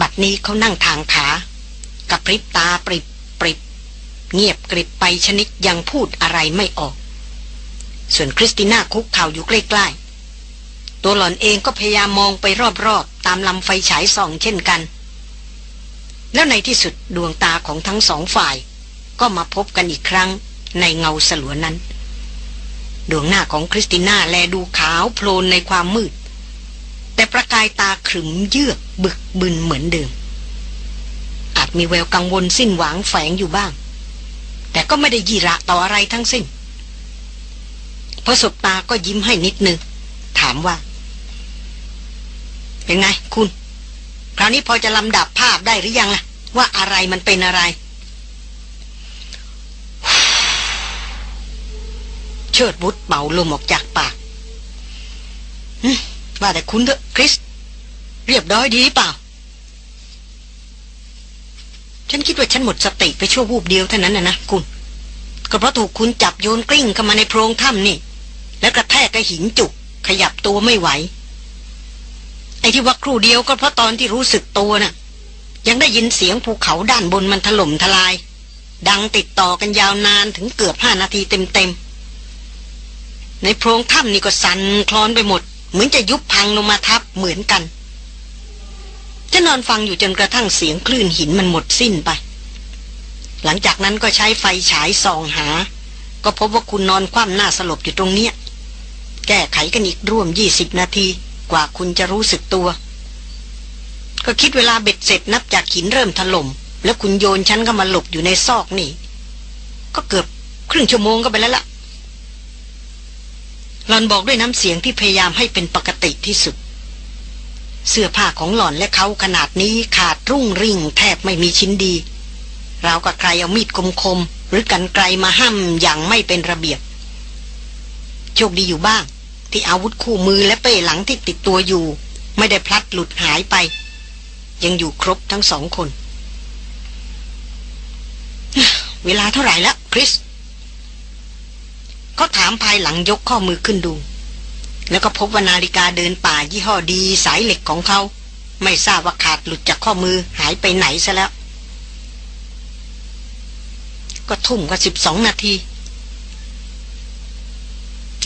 บัดนี้เขานั่งทางขา กับพริบตาปริบปริบ เงียบกริบไปชนิดยังพูดอะไรไม่ออก ส่วนคริสติน่าคุกเข่าอยู่ใกล้ๆ ตัวหล่อนเองก็พยายามมองไปรอบๆ ตามลำไฟฉายส่องเช่นกัน แล้วในที่สุดดวงตาของทั้งสองฝ่าย ก็มาพบกันอีกครั้งในเงาสลัวนั้น ดวงหน้าของคริสติน่าแลดูขาวโพลนในความมืด แต่ประกายตาขรึมเยือกบึกบึนเหมือนเดิม อาจมีแววกังวลสิ้นหวังแฝงอยู่บ้าง แต่ก็ไม่ได้ยี่หระต่ออะไรทั้งสิ้นพอสบตาก็ยิ้มให้นิดนึง ถามว่า เป็นไงคุณ คราวนี้พอจะลำดับภาพได้หรือยังล่ะ ว่าอะไรมันเป็นอะไร เชิดบุตรเป่าลมออกจากปากว่าแต่คุณเถอะคริส เรียบร้อยดีเปล่า ฉันคิดว่าฉันหมดสติไปชั่ววูบเดียวเท่านั้นนะนะคุณ ก็เพราะถูกคุณจับโยนกลิ้งเข้ามาในโพรงถ้ำนี่ แล้วกระแทกกระหินจุก ขยับตัวไม่ไหว ไอ้ที่ว่าครู่เดียวก็เพราะตอนที่รู้สึกตัวน่ะ ยังได้ยินเสียงภูเขาด้านบนมันถล่มทลาย ดังติดต่อกันยาวนานถึงเกือบห้านาทีเต็มๆ ในโพรงถ้ำนี่ก็สั่นคลอนไปหมด เหมือนจะยุบพังลงมาทับเหมือนกันจะนอนฟังอยู่จนกระทั่งเสียงคลื่นหินมันหมดสิ้นไป หลังจากนั้นก็ใช้ไฟฉายส่องหา ก็พบว่าคุณนอนคว่ำหน้าสลบอยู่ตรงเนี้ย แก้ไขกันอีกร่วมยี่สิบนาที กว่าคุณจะรู้สึกตัว ก็คิดเวลาเบ็ดเสร็จนับจากหินเริ่มถล่มแล้วคุณโยนฉันก็มาหลบอยู่ในซอกนี่ ก็เกือบครึ่งชั่วโมงก็ไปแล้วละ่ะ หลอนบอกด้วยน้ำเสียงที่พยายามให้เป็นปกติที่สุด เสื้อผ้าของหล่อนและเขาขนาดนี้ขาดรุ่งริ่งแทบไม่มีชิ้นดีราวกับใครเอามีดคมคมหรือกันไกลมาห้ำอย่างไม่เป็นระเบียบ โชคดีอยู่บ้าง ที่อาวุธคู่มือและเป้หลังที่ติดตัวอยู่ ไม่ได้พลัดหลุดหายไป ยังอยู่ครบทั้งสองคน เวลาเท่าไหร่แล้วคริส เขาถามภายหลังยกข้อมือขึ้นดู แล้วก็พบว่านาฬิกาเดินป่ายี่ห้อดีสายเหล็กของเขา ไม่ทราบว่าขาดหลุดจากข้อมือหายไปไหนซะแล้ว ก็ทุ่มกว่าสิบสองนาที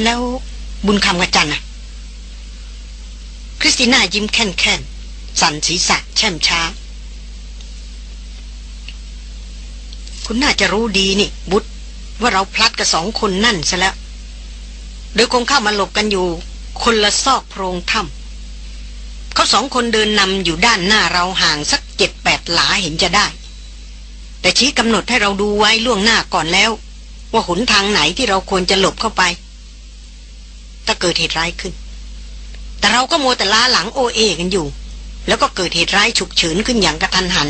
แล้วบุญคำกับจันอะคริสติน่ายิ้มแค่นแค่นสั่นศีรษะแช่มช้า คุณน่าจะรู้ดีนี่บุตร ว่าเราพลัดกับสองคนนั่นซะแล้วโดยคงเข้ามาหลบกันอยู่ คนละซอกโพรงถ้ำเขาสองคนเดินนำอยู่ด้านหน้าเราห่างสักเจ็ดแปดหลาเห็นจะได้ แต่ชี้กำหนดให้เราดูไว้ล่วงหน้าก่อนแล้ว ว่าหนทางไหนที่เราควรจะหลบเข้าไป ถ้าเกิดเหตุร้ายขึ้น แต่เราก็โมแต่ล้าหลังโอเอกันอยู่ แล้วก็เกิดเหตุร้ายฉุกเฉินขึ้นอย่างกระทันหัน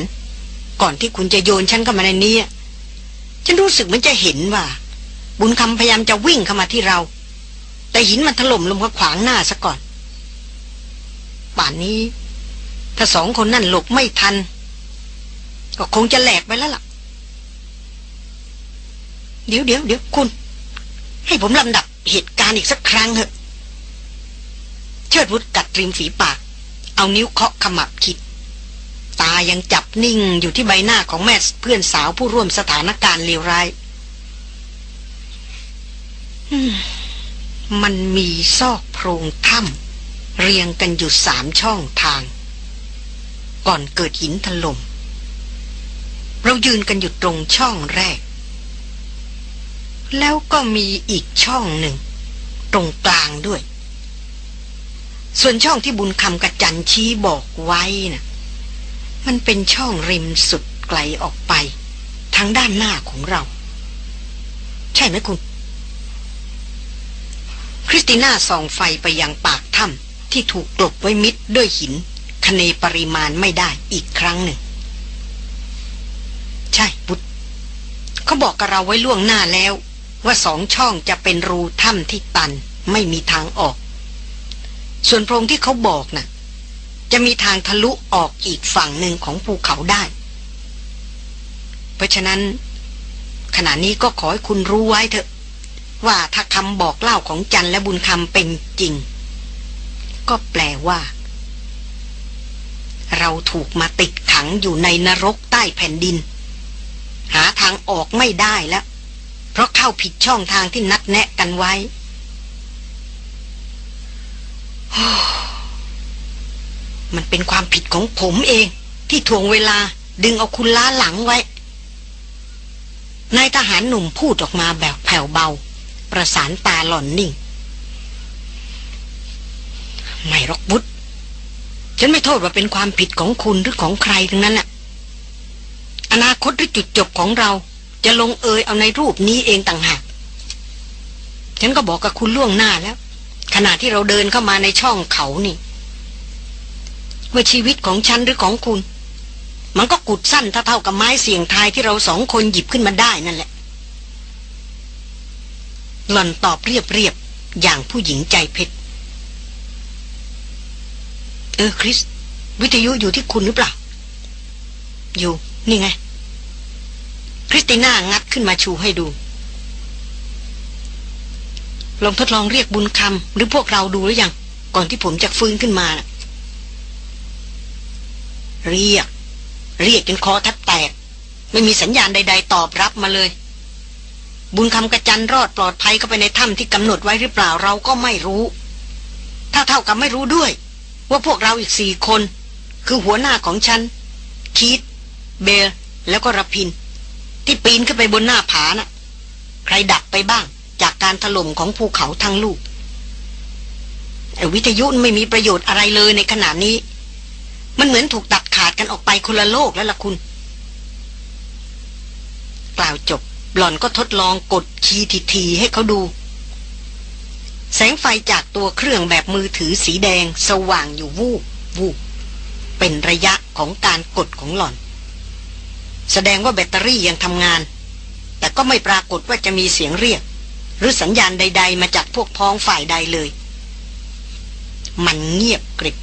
ก่อนที่คุณจะโยนฉันเข้ามาในนี้ ฉันรู้สึกเหมันจะเห็นว่า บุญคำพยายามจะวิ่งเข้ามาที่เรา แต่หินมันถล่มลงมาขวางหน้าซะก่อน ป่านนี้ ถ้าสองคนนั่นหลบไม่ทัน ก็คงจะแหลกไปแล้วล่ะ เดี๋ยวเดี๋ยวเดี๋ยวคุณ ให้ผมลำดับเหตุการณ์อีกสักครั้งเถอะ เชิดวุฒกัดริมฝีปาก เอานิ้วเคาะขมับคิด ตายังจับนิ่งอยู่ที่ใบหน้าของแม่เพื่อนสาวผู้ร่วมสถานการณ์เลวร้ายมันมีซอกโพรงถ้ำเรียงกันอยู่สามช่องทาง ก่อนเกิดหินถลม่มเรายืนกันอยู่ตรงช่องแรก แล้วก็มีอีกช่องหนึ่ง ตรงกลางด้วย ส่วนช่องที่บุญคำกระจันชี้บอกไว้นะ่ะ มันเป็นช่องริมสุดไกลออกไป ทางด้านหน้าของเรา ใช่ไหมคุณ คริสติน่าส่องไฟไปยังปากถ้ำที่ถูกกลบไว้มิดด้วยหินคเนปริมาณไม่ได้อีกครั้งหนึ่ง ใช่บุตรเขาบอกกับเราไว้ล่วงหน้าแล้ว ว่าสองช่องจะเป็นรูถ้ำที่ตันไม่มีทางออก ส่วนโพรงที่เขาบอกนะ่ะ จะมีทางทะลุออกอีกฝั่งหนึ่งของภูเขาได้ เพราะฉะนั้น ขณะนี้ก็ขอให้คุณรู้ไว้เถอะ ว่าถ้าคำบอกเล่าของจันและบุญคำเป็นจริง ก็แปลว่า เราถูกมาติดขังอยู่ในนรกใต้แผ่นดิน หาทางออกไม่ได้แล้ว เพราะเข้าผิดช่องทางที่นัดแนะกันไว้ มันเป็นความผิดของผมเอง ที่ทวงเวลาดึงเอาคุณล้าหลังไว้ นายทหารหนุ่มพูดออกมาแบบแผ่วเบา ประสานตาหล่อนนิ่ง ไม่รอกบุตรฉันไม่โทษว่าเป็นความผิดของคุณหรือของใครทั้งนั้นน่ะ อนาคตหรือจุดจบของเราจะลงเอยเอาในรูปนี้เองต่างหาก ฉันก็บอกกับคุณล่วงหน้าแล้ว ขณะที่เราเดินเข้ามาในช่องเขานี่ ว่าชีวิตของฉันหรือของคุณ มันก็กุดสั้นเท่าๆกับไม้เสียงทายที่เราสองคนหยิบขึ้นมาได้นั่นแหละ หล่อนตอบเรียบๆอย่างผู้หญิงใจเพชรเออคริส วิทยุอยู่ที่คุณหรือเปล่า อยู่นี่ไง คริสติน่างัดขึ้นมาชูให้ดูลองทดลองเรียกบุญคำหรือพวกเราดูหรือยัง ก่อนที่ผมจะฟื้นขึ้นมานะ เรียก เรียกจนคอแทบแตก ไม่มีสัญญาณใด ๆ ตอบรับมาเลย บุญคำกระจันรอดปลอดภัยเข้าไปในถ้ำที่กำหนดไว้หรือเปล่าเราก็ไม่รู้ ถ้าเท่ากับไม่รู้ด้วย ว่าพวกเราอีกสี่คน คือหัวหน้าของฉัน คีตเบล แล้วก็รพิน ที่ปีนขึ้นไปบนหน้าผานะ่ะ ใครดักไปบ้างจากการถล่มของภูเขาทั้งลูกวิทยุไม่มีประโยชน์อะไรเลยในขณะนี้ มันเหมือนถูกตัด ดกันออกไปคนละโลกแล้วล่ะคุณ กล่าวจบหล่อนก็ทดลองกดคีย์ทีให้เขาดู แสงไฟจากตัวเครื่องแบบมือถือสีแดงสว่างอยู่วูบวูบเป็นระยะของการกดของหล่อน แสดงว่าแบตเตอรี่ยังทำงาน แต่ก็ไม่ปรากฏว่าจะมีเสียงเรียก หรือสัญญาณใด ๆ มาจากพวกพ้องฝ่ายใดเลย มันเงียบกริบ